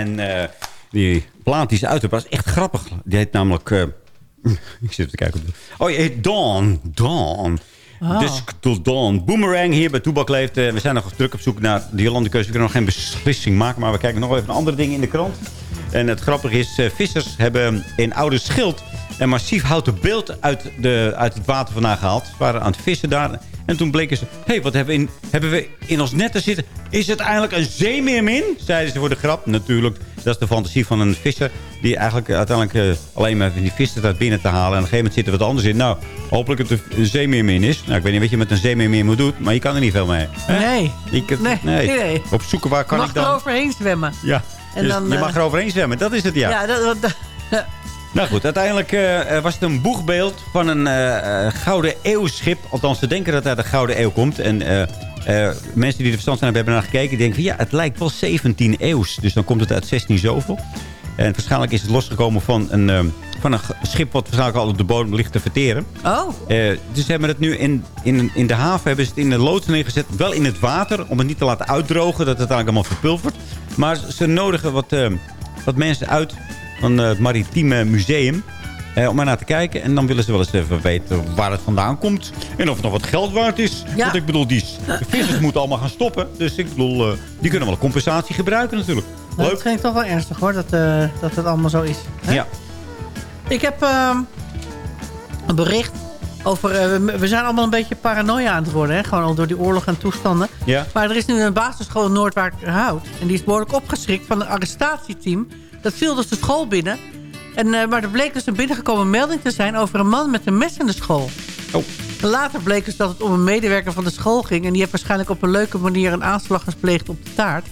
En eh, die plaat die ze uit was echt grappig. Die heet namelijk... eh, ik zit even te kijken. Op de, oh, je heet Dawn. Dawn. Oh. Dusk till Dawn. Boomerang hier bij Toebak leeft. Eh, we zijn nog druk op zoek naar de Jolandekeuze. We kunnen nog geen beslissing maken. Maar we kijken nog even naar andere dingen in de krant. En het grappige is, vissers hebben in Oude Schild... een massief houten beeld uit, de, uit het water vandaan gehaald. Ze waren aan het vissen daar. En toen bleken ze, hé, hey, wat hebben we, in, hebben we in ons netten zitten? Is het eigenlijk een zeemeermin? Zeiden ze voor de grap. Natuurlijk, dat is de fantasie van een visser... die eigenlijk uiteindelijk eh, alleen maar die vissen staat binnen te halen. En op een gegeven moment zit er wat anders in. Nou, hopelijk het een zeemeermin is. Nou, ik weet niet wat je met een zeemeermin moet doen... maar je kan er niet veel mee. Hè? Nee. Ik, Nee, nee, nee. Op zoeken waar kan Mag ik dan... er overheen zwemmen. Ja, En dus dan, je eh, mag er overheen zwemmen. Dat is het, ja. Ja, dat, dat- Nou goed, uiteindelijk eh, was het een boegbeeld van een eh, Gouden Eeuwschip. Althans, ze denken dat het uit de Gouden Eeuw komt. En mensen die er verstand van hebben, naar gekeken. Die denken van ja, het lijkt wel 17 eeuws. Dus dan komt het uit 16 zoveel. En waarschijnlijk is het losgekomen van een, van een schip... wat waarschijnlijk al op de bodem ligt te verteren. Oh. Dus ze hebben het nu in, in, in de haven hebben ze het in de loods neergezet. Wel in het water, om het niet te laten uitdrogen. Dat het eigenlijk allemaal verpulvert. Maar ze nodigen wat, wat mensen uit van eh, het Maritieme Museum... eh, om er naar te kijken. En dan willen ze wel eens even weten waar het vandaan komt. En of het nog wat geld waard is. Ja. Want ik bedoel, die vissers moeten allemaal gaan stoppen. Dus ik bedoel, eh, die kunnen wel een compensatie gebruiken natuurlijk. Nou, Leuk. Het klinkt toch wel ernstig hoor, dat, eh, dat het allemaal zo is. Hè? Ja. Ik heb ehm, een bericht over... we- we zijn allemaal een beetje paranoia aan het worden. Hè? Gewoon al door die oorlog en toestanden. Ja. Maar er is nu een basisschool in Noordwaardhout. En die is behoorlijk opgeschrikt van een arrestatieteam. Dat viel dus de school binnen. En, eh, maar er bleek dus een binnengekomen melding te zijn... over een man met een mes in de school. Oh. Later bleek dus dat het om een medewerker van de school ging. En die heeft waarschijnlijk op een leuke manier een aanslag gepleegd op de taart.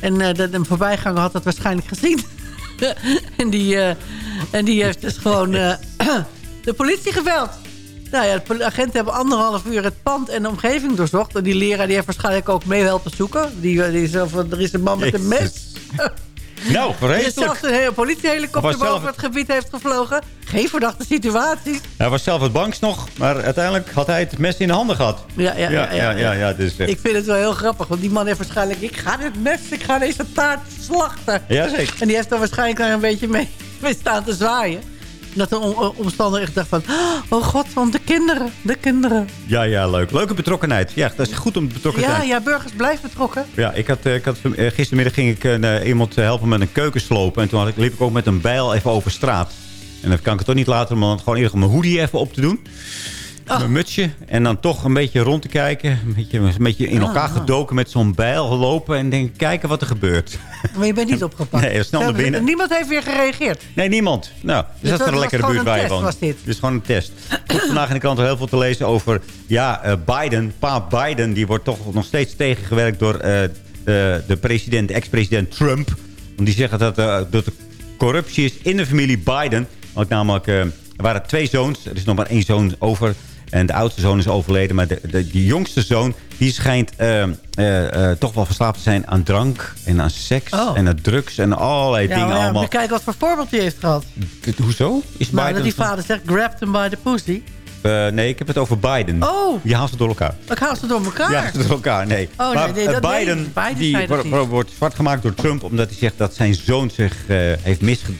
En eh, de, de voorbijganger had dat waarschijnlijk gezien. en, die, eh, en die heeft dus gewoon eh, de politie gebeld. Nou ja, de agenten hebben anderhalf uur het pand en de omgeving doorzocht. En die leraar die heeft waarschijnlijk ook mee helpen zoeken. Die, die is van, er is een man met een mes. Nou, vreselijk. zelfs een hele politiehelikopter zelf- boven het gebied heeft gevlogen. Geen verdachte situaties. Hij was zelf het bangst nog. Maar uiteindelijk had hij het mes in de handen gehad. Ja, ja, ja. ja, ja, ja, dus, Ik vind het wel heel grappig. Want die man heeft waarschijnlijk... Ik ga dit mes, ik ga deze taart slachten. Ja, zeker. En die heeft er waarschijnlijk daar een beetje mee, mee staan te zwaaien. Dat de om- omstander echt dacht van... Oh god, want de kinderen, de kinderen. Ja, ja, leuk. Leuke betrokkenheid. Ja, dat is goed om betrokken te Ja, zijn. ja, burgers blijven betrokken. Ja, ik had, eh, ik had, eh, gistermiddag ging ik eh, iemand helpen met een keukenslopen. En toen had ik, liep ik ook met een bijl even over straat. En dan kan ik het toch niet laten om dan gewoon eerder mijn hoodie even op te doen. Oh. Mijn mutsje. En dan toch een beetje rond te kijken. Een beetje, een beetje in elkaar Ah. gedoken met zo'n bijl gelopen. En denk, kijken wat er gebeurt. Maar je bent niet opgepakt. Nee, snel naar binnen. Niemand heeft weer gereageerd. Nee, niemand. Nou, dus dat is was een lekkere buurt waar je woont. was dit. Is gewoon een test. Goed, vandaag in de krant heel veel te lezen over... Ja, eh, Biden, pa Biden, die wordt toch nog steeds tegengewerkt door eh, de, de president, de ex-president Trump. Want die zeggen dat, eh, dat er corruptie is in de familie Biden. Want namelijk, er waren twee zoons. Er is nog maar één zoon over. En de oudste zoon is overleden. Maar de, de, jongste zoon, die schijnt eh, eh, eh, toch wel verslaafd te zijn aan drank en aan seks Oh. en aan drugs en allerlei Ja, dingen maar ja, allemaal. je kijken wat voor voorbeeld hij heeft gehad. Hoezo? Is Nou, Biden... dat die vader zegt, grabbed him by the pussy. Nee, ik heb het over Biden. Oh. Die haalt ze door elkaar. Ik haal ze door elkaar. Ja, ze door elkaar, nee. Oh, maar nee, nee, dat- Biden, Biden die wordt zwart gemaakt door Trump... omdat hij zegt dat zijn zoon zich heeft misge-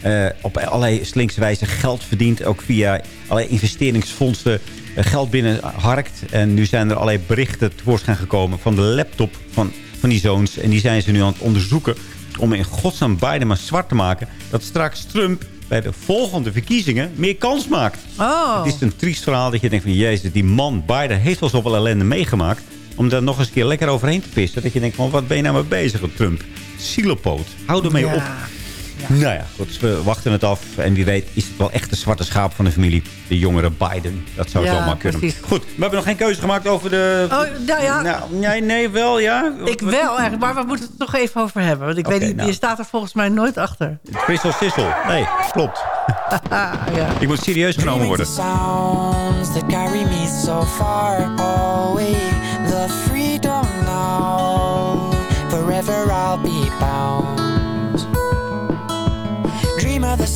eh, op allerlei slinkse wijze geld verdient. Ook via allerlei investeringsfondsen eh, geld binnenharkt. En nu zijn er allerlei berichten tevoorschijn gekomen... van de laptop van, van die zoons. En die zijn ze nu aan het onderzoeken... om in godsnaam Biden maar zwart te maken... dat straks Trump bij de volgende verkiezingen meer kans maakt. Oh. Het is een triest verhaal dat je denkt van... Jezus, die man Biden heeft wel zoveel ellende meegemaakt... om daar nog eens een keer lekker overheen te pissen. Dat je denkt van, wat ben je nou mee bezig, Trump? Zielepoot. Hou ermee Ja. op. Nou ja, goed, we wachten het af. En wie weet is het wel echt de zwarte schaap van de familie. De jongere Biden. Dat zou Ja, zomaar kunnen. precies. Goed, we hebben nog geen keuze gemaakt over de... Oh, nou ja. Nou, nee, nee, wel, ja. Ik wel eigenlijk, maar we moeten het toch even over hebben. Want ik weet niet, nou. je staat er volgens mij nooit achter. Crystal Sissel. Nee, klopt. Ja. Ik moet serieus genomen worden.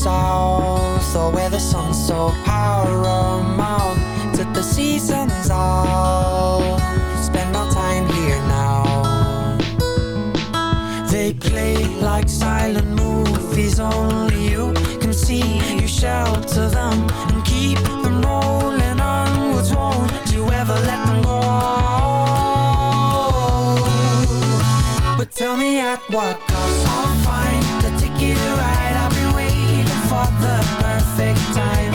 South, or where the sun's so paramount. Took the seasons all spend our time here now. They play like silent movies, only you can see. You shelter them and keep them rolling onwards. Won't you ever let them go? But tell me at what cost? for the perfect time.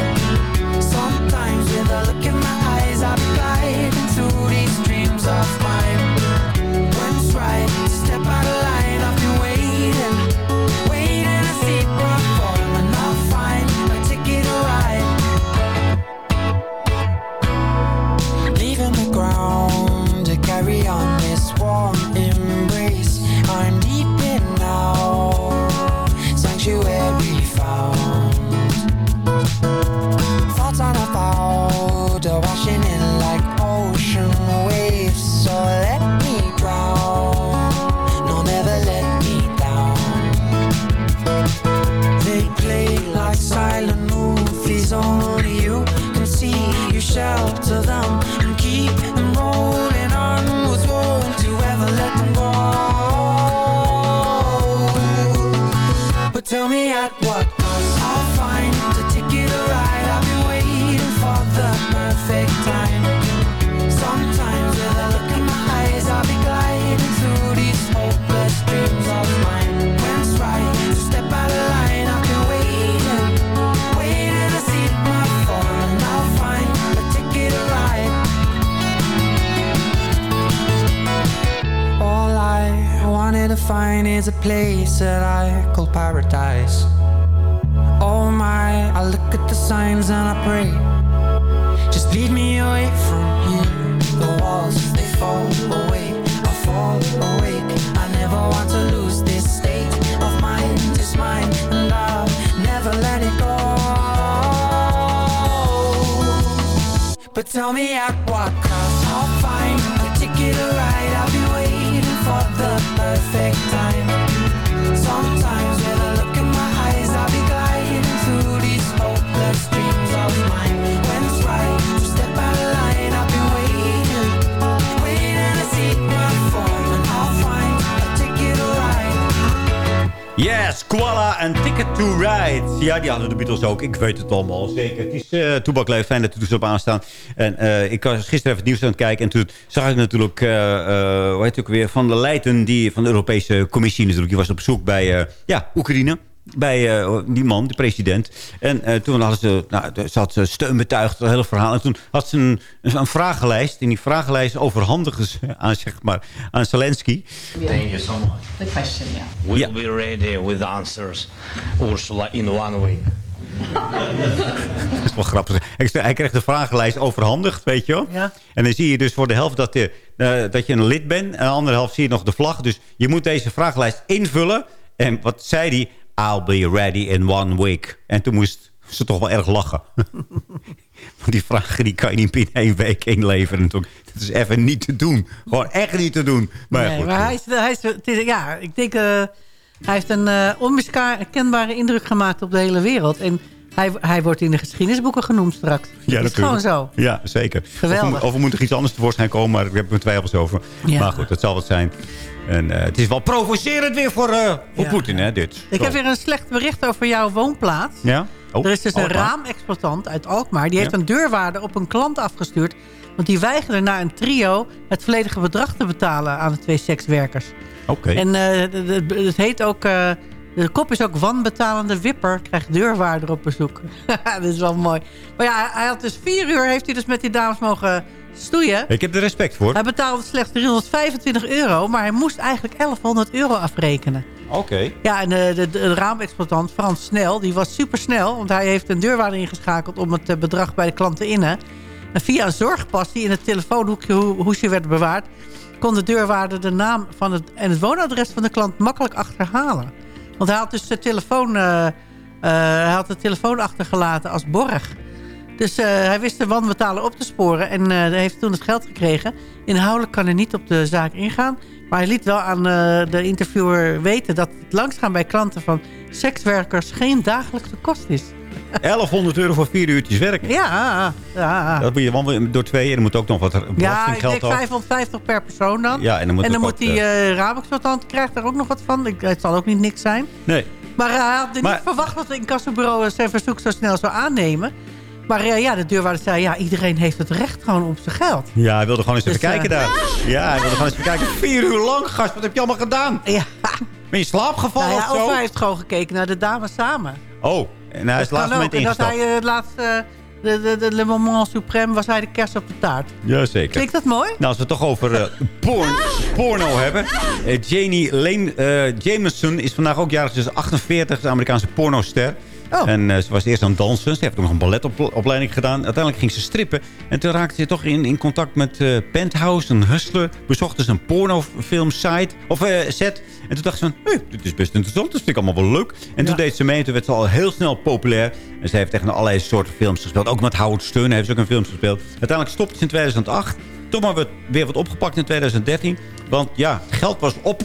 Place that I call paradise. Oh my, I look at the signs and I pray. Just lead me away from here. The walls, they fall away. I fall awake. I never want to lose this state of mind. It's mine, and I'll never let it go. But tell me at En Ticket to Ride. Ja, die hadden de Beatles ook. Ik weet het allemaal, zeker. Het is uh, Toebak Leef, fijn dat er op aanstaan. En eh, ik was gisteren even het nieuws aan het kijken. En toen zag ik natuurlijk, eh, eh, hoe heet het ook weer... Van de Leiden die, van de Europese Commissie natuurlijk. Die was op bezoek bij, eh, ja, Oekraïne. Bij eh, die man, de president. En eh, toen hadden ze, nou, ze had ze steun betuigd, het hele verhaal. En toen had ze een, een vragenlijst. En die vragenlijst overhandigen ze aan, zeg maar, aan Zelensky. Thank you so much. The question, yeah. We'll Yeah. be ready with answers, Ursula, in one week. Dat is wel grappig. Hij kreeg de vragenlijst overhandigd, weet je wel. Ja. En dan zie je dus voor de helft dat, je, eh, dat je een lid bent. En de andere helft zie je nog de vlag. Dus je moet deze vragenlijst invullen. En wat zei hij? I'll be ready in one week. En toen moest ze toch wel erg lachen. Want die vragen die kan je niet binnen één week inleveren. Dat is even niet te doen. Gewoon echt niet te doen. Maar nee, goed. maar hij is, hij is, het is, ja, ik denk, eh, hij heeft een eh onmiskenbare indruk gemaakt op de hele wereld. En hij, hij wordt in de geschiedenisboeken genoemd straks. Ja, dat is gewoon zo. Ja, zeker. Geweldig. Of er, of er moet er iets anders tevoorschijn komen, maar ik heb mijn twijfels over. Ja. Maar goed, dat zal wat zijn. En eh, het is wel provocerend weer voor, eh voor Ja. Poetin, hè, dit. Ik Zo. heb weer een slecht bericht over jouw woonplaats. Ja? Oh, er is dus een raamexploitant uit Alkmaar. Die heeft Ja. een deurwaarder op een klant afgestuurd. Want die weigerde na een trio het volledige bedrag te betalen aan de twee sekswerkers. Oké. En de- het heet ook... de kop is ook wanbetalende wipper. Krijgt deurwaarder op bezoek. dat is wel mooi. Maar ja, hij had dus vier uur heeft hij dus met die dames mogen stoeien. Ik heb er respect voor. Hij betaalde slechts 325 euro. Maar hij moest eigenlijk 1100 euro afrekenen. Oké. Ja, en de, de, de raamexploitant Frans Snel, die was super snel. Want hij heeft een deurwaarder ingeschakeld om het eh, bedrag bij de klant te innen. En via een zorgpas die in het telefoonhoekje ho- hoesje werd bewaard... kon de deurwaarder de naam van het, en het woonadres van de klant makkelijk achterhalen. Want hij had dus de telefoon, eh, eh, hij had de telefoon achtergelaten als borg. Dus eh, hij wist de wanbetaler op te sporen en hij heeft toen het geld gekregen. Inhoudelijk kan hij niet op de zaak ingaan. Maar hij liet wel aan eh, de interviewer weten dat het langsgaan bij klanten van sekswerkers geen dagelijkse kost is. 1100 euro voor vier uurtjes werk. Ja, ja. Dat moet je wandelen door twee. En er moet ook nog wat Ja, ik belastinggeld denk af. 550 per persoon dan. Ja, en dan moet ook moet wat, die raamexploitant krijgt er ook nog wat van. Ik, het zal ook niet niks zijn. Nee. Maar hij had Maar- niet verwacht dat het incassobureau zijn verzoek zo snel zou aannemen. Maar eh, ja, de deurwaarder zei, ja, iedereen heeft het recht gewoon op zijn geld. Ja, hij wilde gewoon eens even Dus, kijken eh, daar. Ja, hij wilde gewoon eens even kijken. Vier uur lang, gast. Wat heb je allemaal gedaan? Ja. Ben je in slaap gevallen Nou ja, of zo? of hij heeft gewoon gekeken naar de dames samen. Oh, en hij is het laatste moment. En dat ingestapt. hij uh, laatst, uh, de, de, de Le Moment Suprême was hij de kerst op de taart. Jazeker. Klinkt dat mooi? Nou, als we het toch over uh, porn, porno hebben. Uh, Janie Lane, uh, Jameson is vandaag ook jarig. Is 48, de Amerikaanse pornoster. Oh. En uh, ze was eerst aan het dansen. Ze heeft ook nog een balletopleiding gedaan. Uiteindelijk ging ze strippen. En toen raakte ze toch in, in contact met uh, Penthouse, een hustler. Bezocht ze een pornofilmsite. Of uh, set. En toen dacht ze van, hey, dit is best interessant. Dat vind ik allemaal wel leuk. En toen deed ze mee. En toen werd ze al heel snel populair. En ze heeft echt allerlei soorten films gespeeld. Ook met Howard Stern heeft ze ook een film gespeeld. Uiteindelijk stopte ze in 2008. Toen maar weer wat opgepakt in 2013. Want ja, geld was op.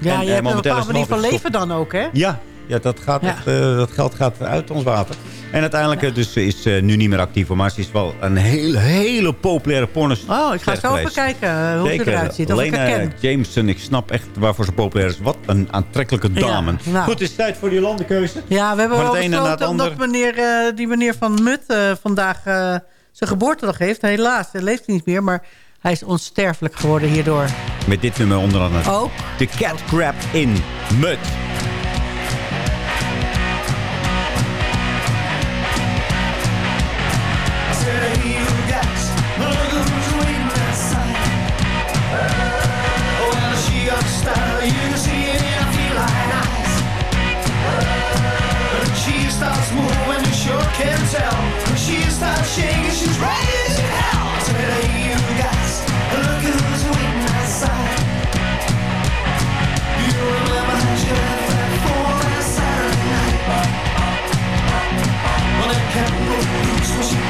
Ja, En, je eh, hebt een bepaalde manier van leven dan ook, hè? ja, ja, dat, gaat Ja. eh, dat geld gaat uit ons water. En uiteindelijk eh, dus is ze nu niet meer actief. Maar ze is wel een hele, hele populaire porno. Oh, ik ga zo even kijken eh, hoe Zeker. ze eruit ziet. Of Lena. Jameson, ik snap echt waarvoor ze populair is. Wat een aantrekkelijke Ja, dame. nou. Goed, het is tijd voor die landenkeuze. Ja, we hebben wel besloten omdat meneer, eh, die meneer Van Mut eh, vandaag eh, zijn geboortedag heeft. Helaas, hij leeft niet meer, maar hij is onsterfelijk geworden hierdoor. Met dit nummer onder andere. Ook. The Cat Crab in Mud.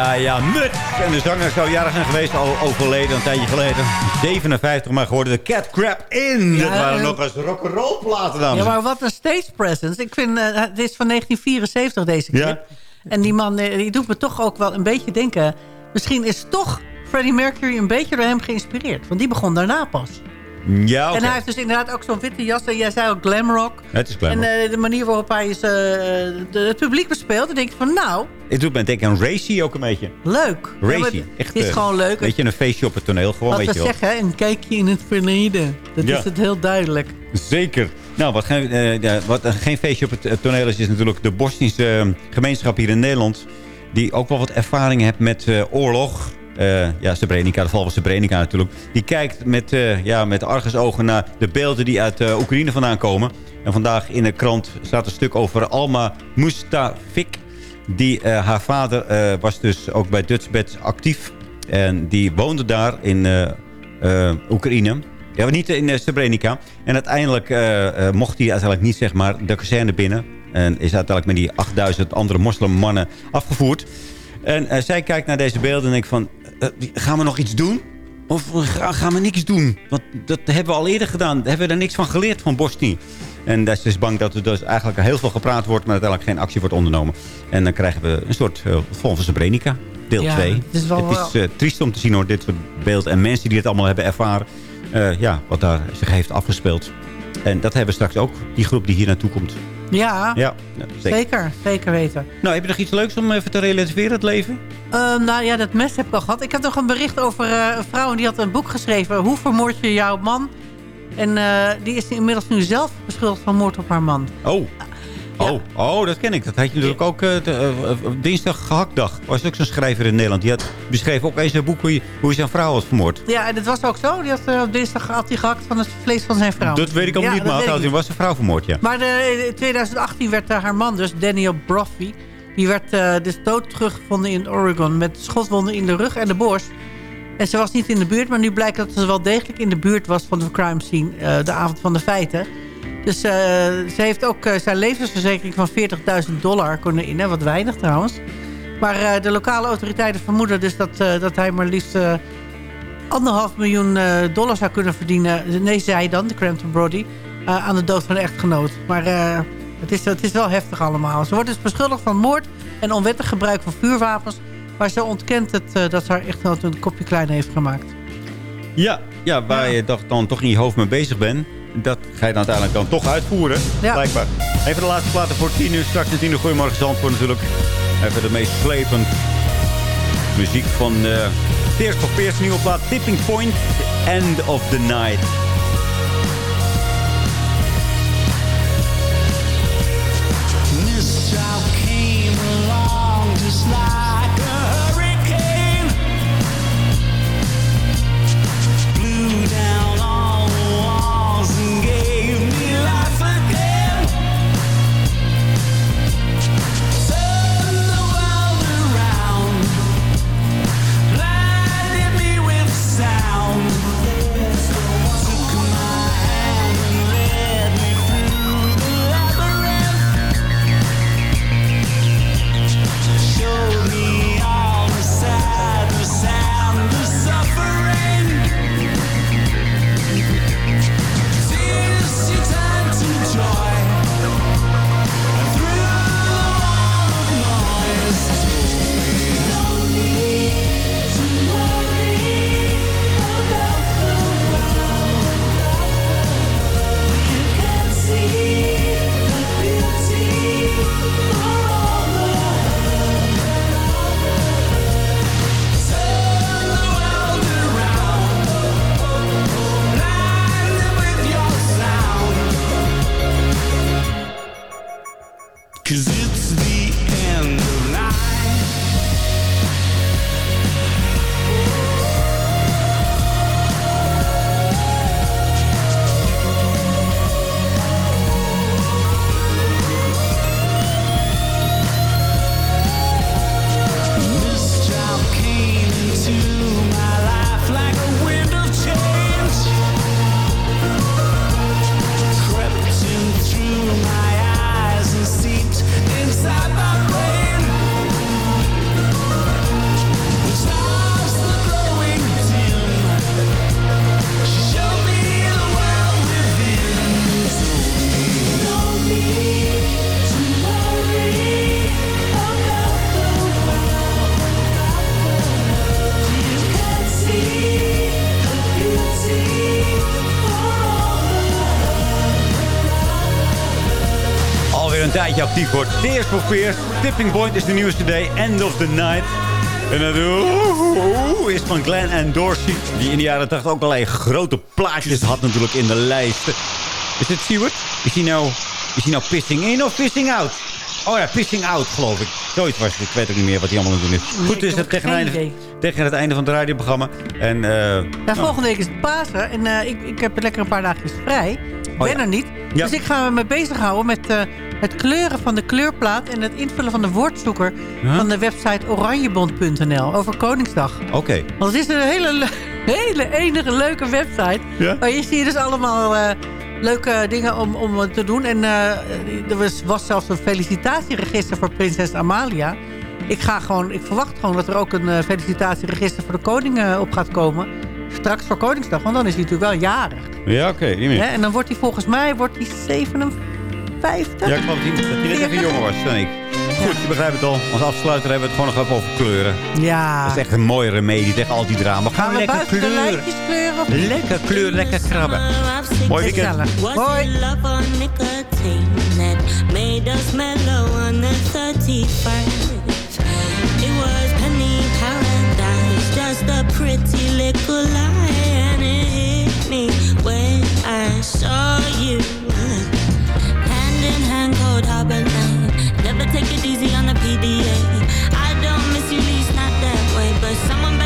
Ja, ja, Mut. En de zanger zou jarig zijn geweest, al overleden een tijdje geleden. 57, maar geworden de Cat Crab in. Ja, dat waren eh, nog eens rock'n'roll platen, dames. Ja, maar wat een stage presence. Ik vind, eh, het is van 1974 deze clip. Ja. En die man, eh, die doet me toch ook wel een beetje denken... Misschien is toch Freddie Mercury een beetje door hem geïnspireerd. Want die begon daarna pas. Ja. En hij heeft dus inderdaad ook zo'n witte jas. En jij zei ook glamrock. Het is glamrock. En eh, de manier waarop hij is, eh, de, het publiek bespeelt. Dan denk ik van nou, Het doet me denken aan Racy ook een beetje. leuk. Ja, Racy. het is eh, gewoon leuk. Weet je, een feestje op het toneel. Gewoon, Wat weet we je wel. zeggen, een kijkje in het verleden. Dat Ja. is het heel duidelijk. Zeker. Nou, wat, geen, wat geen feestje op het toneel is, is natuurlijk de Bosnische gemeenschap hier in Nederland. Die ook wel wat ervaring heeft met oorlog. Eh, ja, Srebrenica, de val van Srebrenica natuurlijk. Die kijkt met, eh ja, met argusogen naar de beelden die uit eh, Oekraïne vandaan komen. En vandaag in de krant staat een stuk over Alma Mustafik. Die, haar vader was dus ook bij Dutchbed actief. En die woonde daar in Oekraïne. Ja, maar niet in Srebrenica. En uiteindelijk mocht hij uiteindelijk niet zeg maar, de kazerne binnen. En is uiteindelijk met die 8000 andere moslimmannen afgevoerd. En zij kijkt naar deze beelden en denkt van... eh, gaan we nog iets doen? Of ga- gaan we niks doen? Want dat hebben we al eerder gedaan. Hebben we er niks van geleerd van Bosnië? En daar is dus bang dat er dus eigenlijk heel veel gepraat wordt... maar uiteindelijk geen actie wordt ondernomen. En dan krijgen we een soort uh, volgens Srebrenica, deel Ja, 2. het is wel het is eh, triest om te zien hoor, dit soort beelden. En mensen die het allemaal hebben ervaren. eh, ja, wat daar zich heeft afgespeeld. En dat hebben we straks ook, die groep die hier naartoe komt. Ja, Ja, zeker. zeker. Zeker weten. Nou, heb je nog iets leuks om even te relativeren, het leven? Eh, nou ja, dat mes heb ik al gehad. Ik heb nog een bericht over eh, een vrouw die had een boek geschreven. Hoe vermoord je jouw man? En eh, die is inmiddels nu zelf beschuldigd van moord op haar man. Oh. Oh, oh, dat ken ik. Dat had je natuurlijk ook eh, de, eh, dinsdag gehaktdag. Was ook zo'n schrijver in Nederland. Die had beschreef ook eens een boek hoe, hij zijn vrouw had vermoord. Ja, en dat was ook zo. Die had, op dinsdag had hij gehakt van het vlees van zijn vrouw. Dat weet ik ook Ja, niet, maar hij was zijn vrouw vermoord, ja. Maar in 2018 werd haar man, dus Daniel Brophy... die werd dus dood teruggevonden in Oregon... met schotwonden in de rug en de borst. En ze was niet in de buurt, maar nu blijkt dat ze wel degelijk in de buurt was... van de crime scene de avond van de feiten. Dus eh, ze heeft ook eh, zijn levensverzekering van 40.000 dollar kunnen in. Hè, wat weinig trouwens. Maar eh, de lokale autoriteiten vermoeden dus dat, dat hij maar liefst... anderhalf miljoen dollar zou kunnen verdienen. Nee, zij dan, de Crampton Brody. aan de dood van de echtgenoot. Maar het, is, het is wel heftig allemaal. Ze wordt dus beschuldigd van moord en onwettig gebruik van vuurwapens. Maar ze ontkent het dat ze haar echtgenoot een kopje kleiner heeft gemaakt. Ja, ja waar je toch, dan toch in je hoofd mee bezig bent. Dat ga je dan uiteindelijk dan toch uitvoeren. Ja. Blijkbaar. Even de laatste platen voor 10 uur. Straks de 10 uur. Goedemorgen Zandvoort natuurlijk. Even de meest slepend muziek van uh, Tears for Fears. Nieuwe plaat Tipping Point. End of the Night. Actief wordt. Tears for Fears. Tipping Point is de nieuwste day. End of the night. En dat is van Glenn en Dorsey. Die in de jaren 80 ook allerlei grote plaatjes had natuurlijk in de lijst. Is het Stewart? Is hij nou, is hij nou pissing in of pissing out? Oh ja, pissing out geloof ik. Zoiets was het. Ik weet ook niet meer wat hij allemaal aan het doen is. Nee, Goed, heb het tegen, einde, tegen het einde van het radioprogramma. En, Ja, volgende week is het Pasen. En eh, ik, ik heb lekker een paar dagjes vrij. Ik ben Oh ja. er niet. Ja. Dus ik ga me bezighouden met eh, het kleuren van de kleurplaat... en het invullen van de woordzoeker Huh? van de website oranjebond.nl over Koningsdag. Oké. Want het is een hele, le- hele enige leuke website. Ja? Waar je ziet dus allemaal eh, leuke dingen om, om te doen. En eh, er was, was zelfs een felicitatieregister voor prinses Amalia. Ik, ga gewoon, ik verwacht gewoon dat er ook een felicitatieregister voor de koning op gaat komen. Straks voor Koningsdag, want dan is hij natuurlijk wel jarig. Ja, oké. niet. Hè? En dan wordt hij volgens mij wordt hij 57. Ja, ik geloof dat hij net even jonger was dan ik. Goed, je begrijpt het al. Als afsluiter hebben we het gewoon nog even over kleuren. Ja. Dat is echt een mooie remedie tegen al die drama. Gaan Gaan we we lekker kleuren. niet? Lekker kleuren, lekker krabben. Mooi weekend. Gezellig. Hoi. made us mellow on the 31st. The pretty little lie, and it hit me when I saw you. Hand in hand, harbor lane. Never take it easy on the PDA. I don't miss you, least not that way, but someone.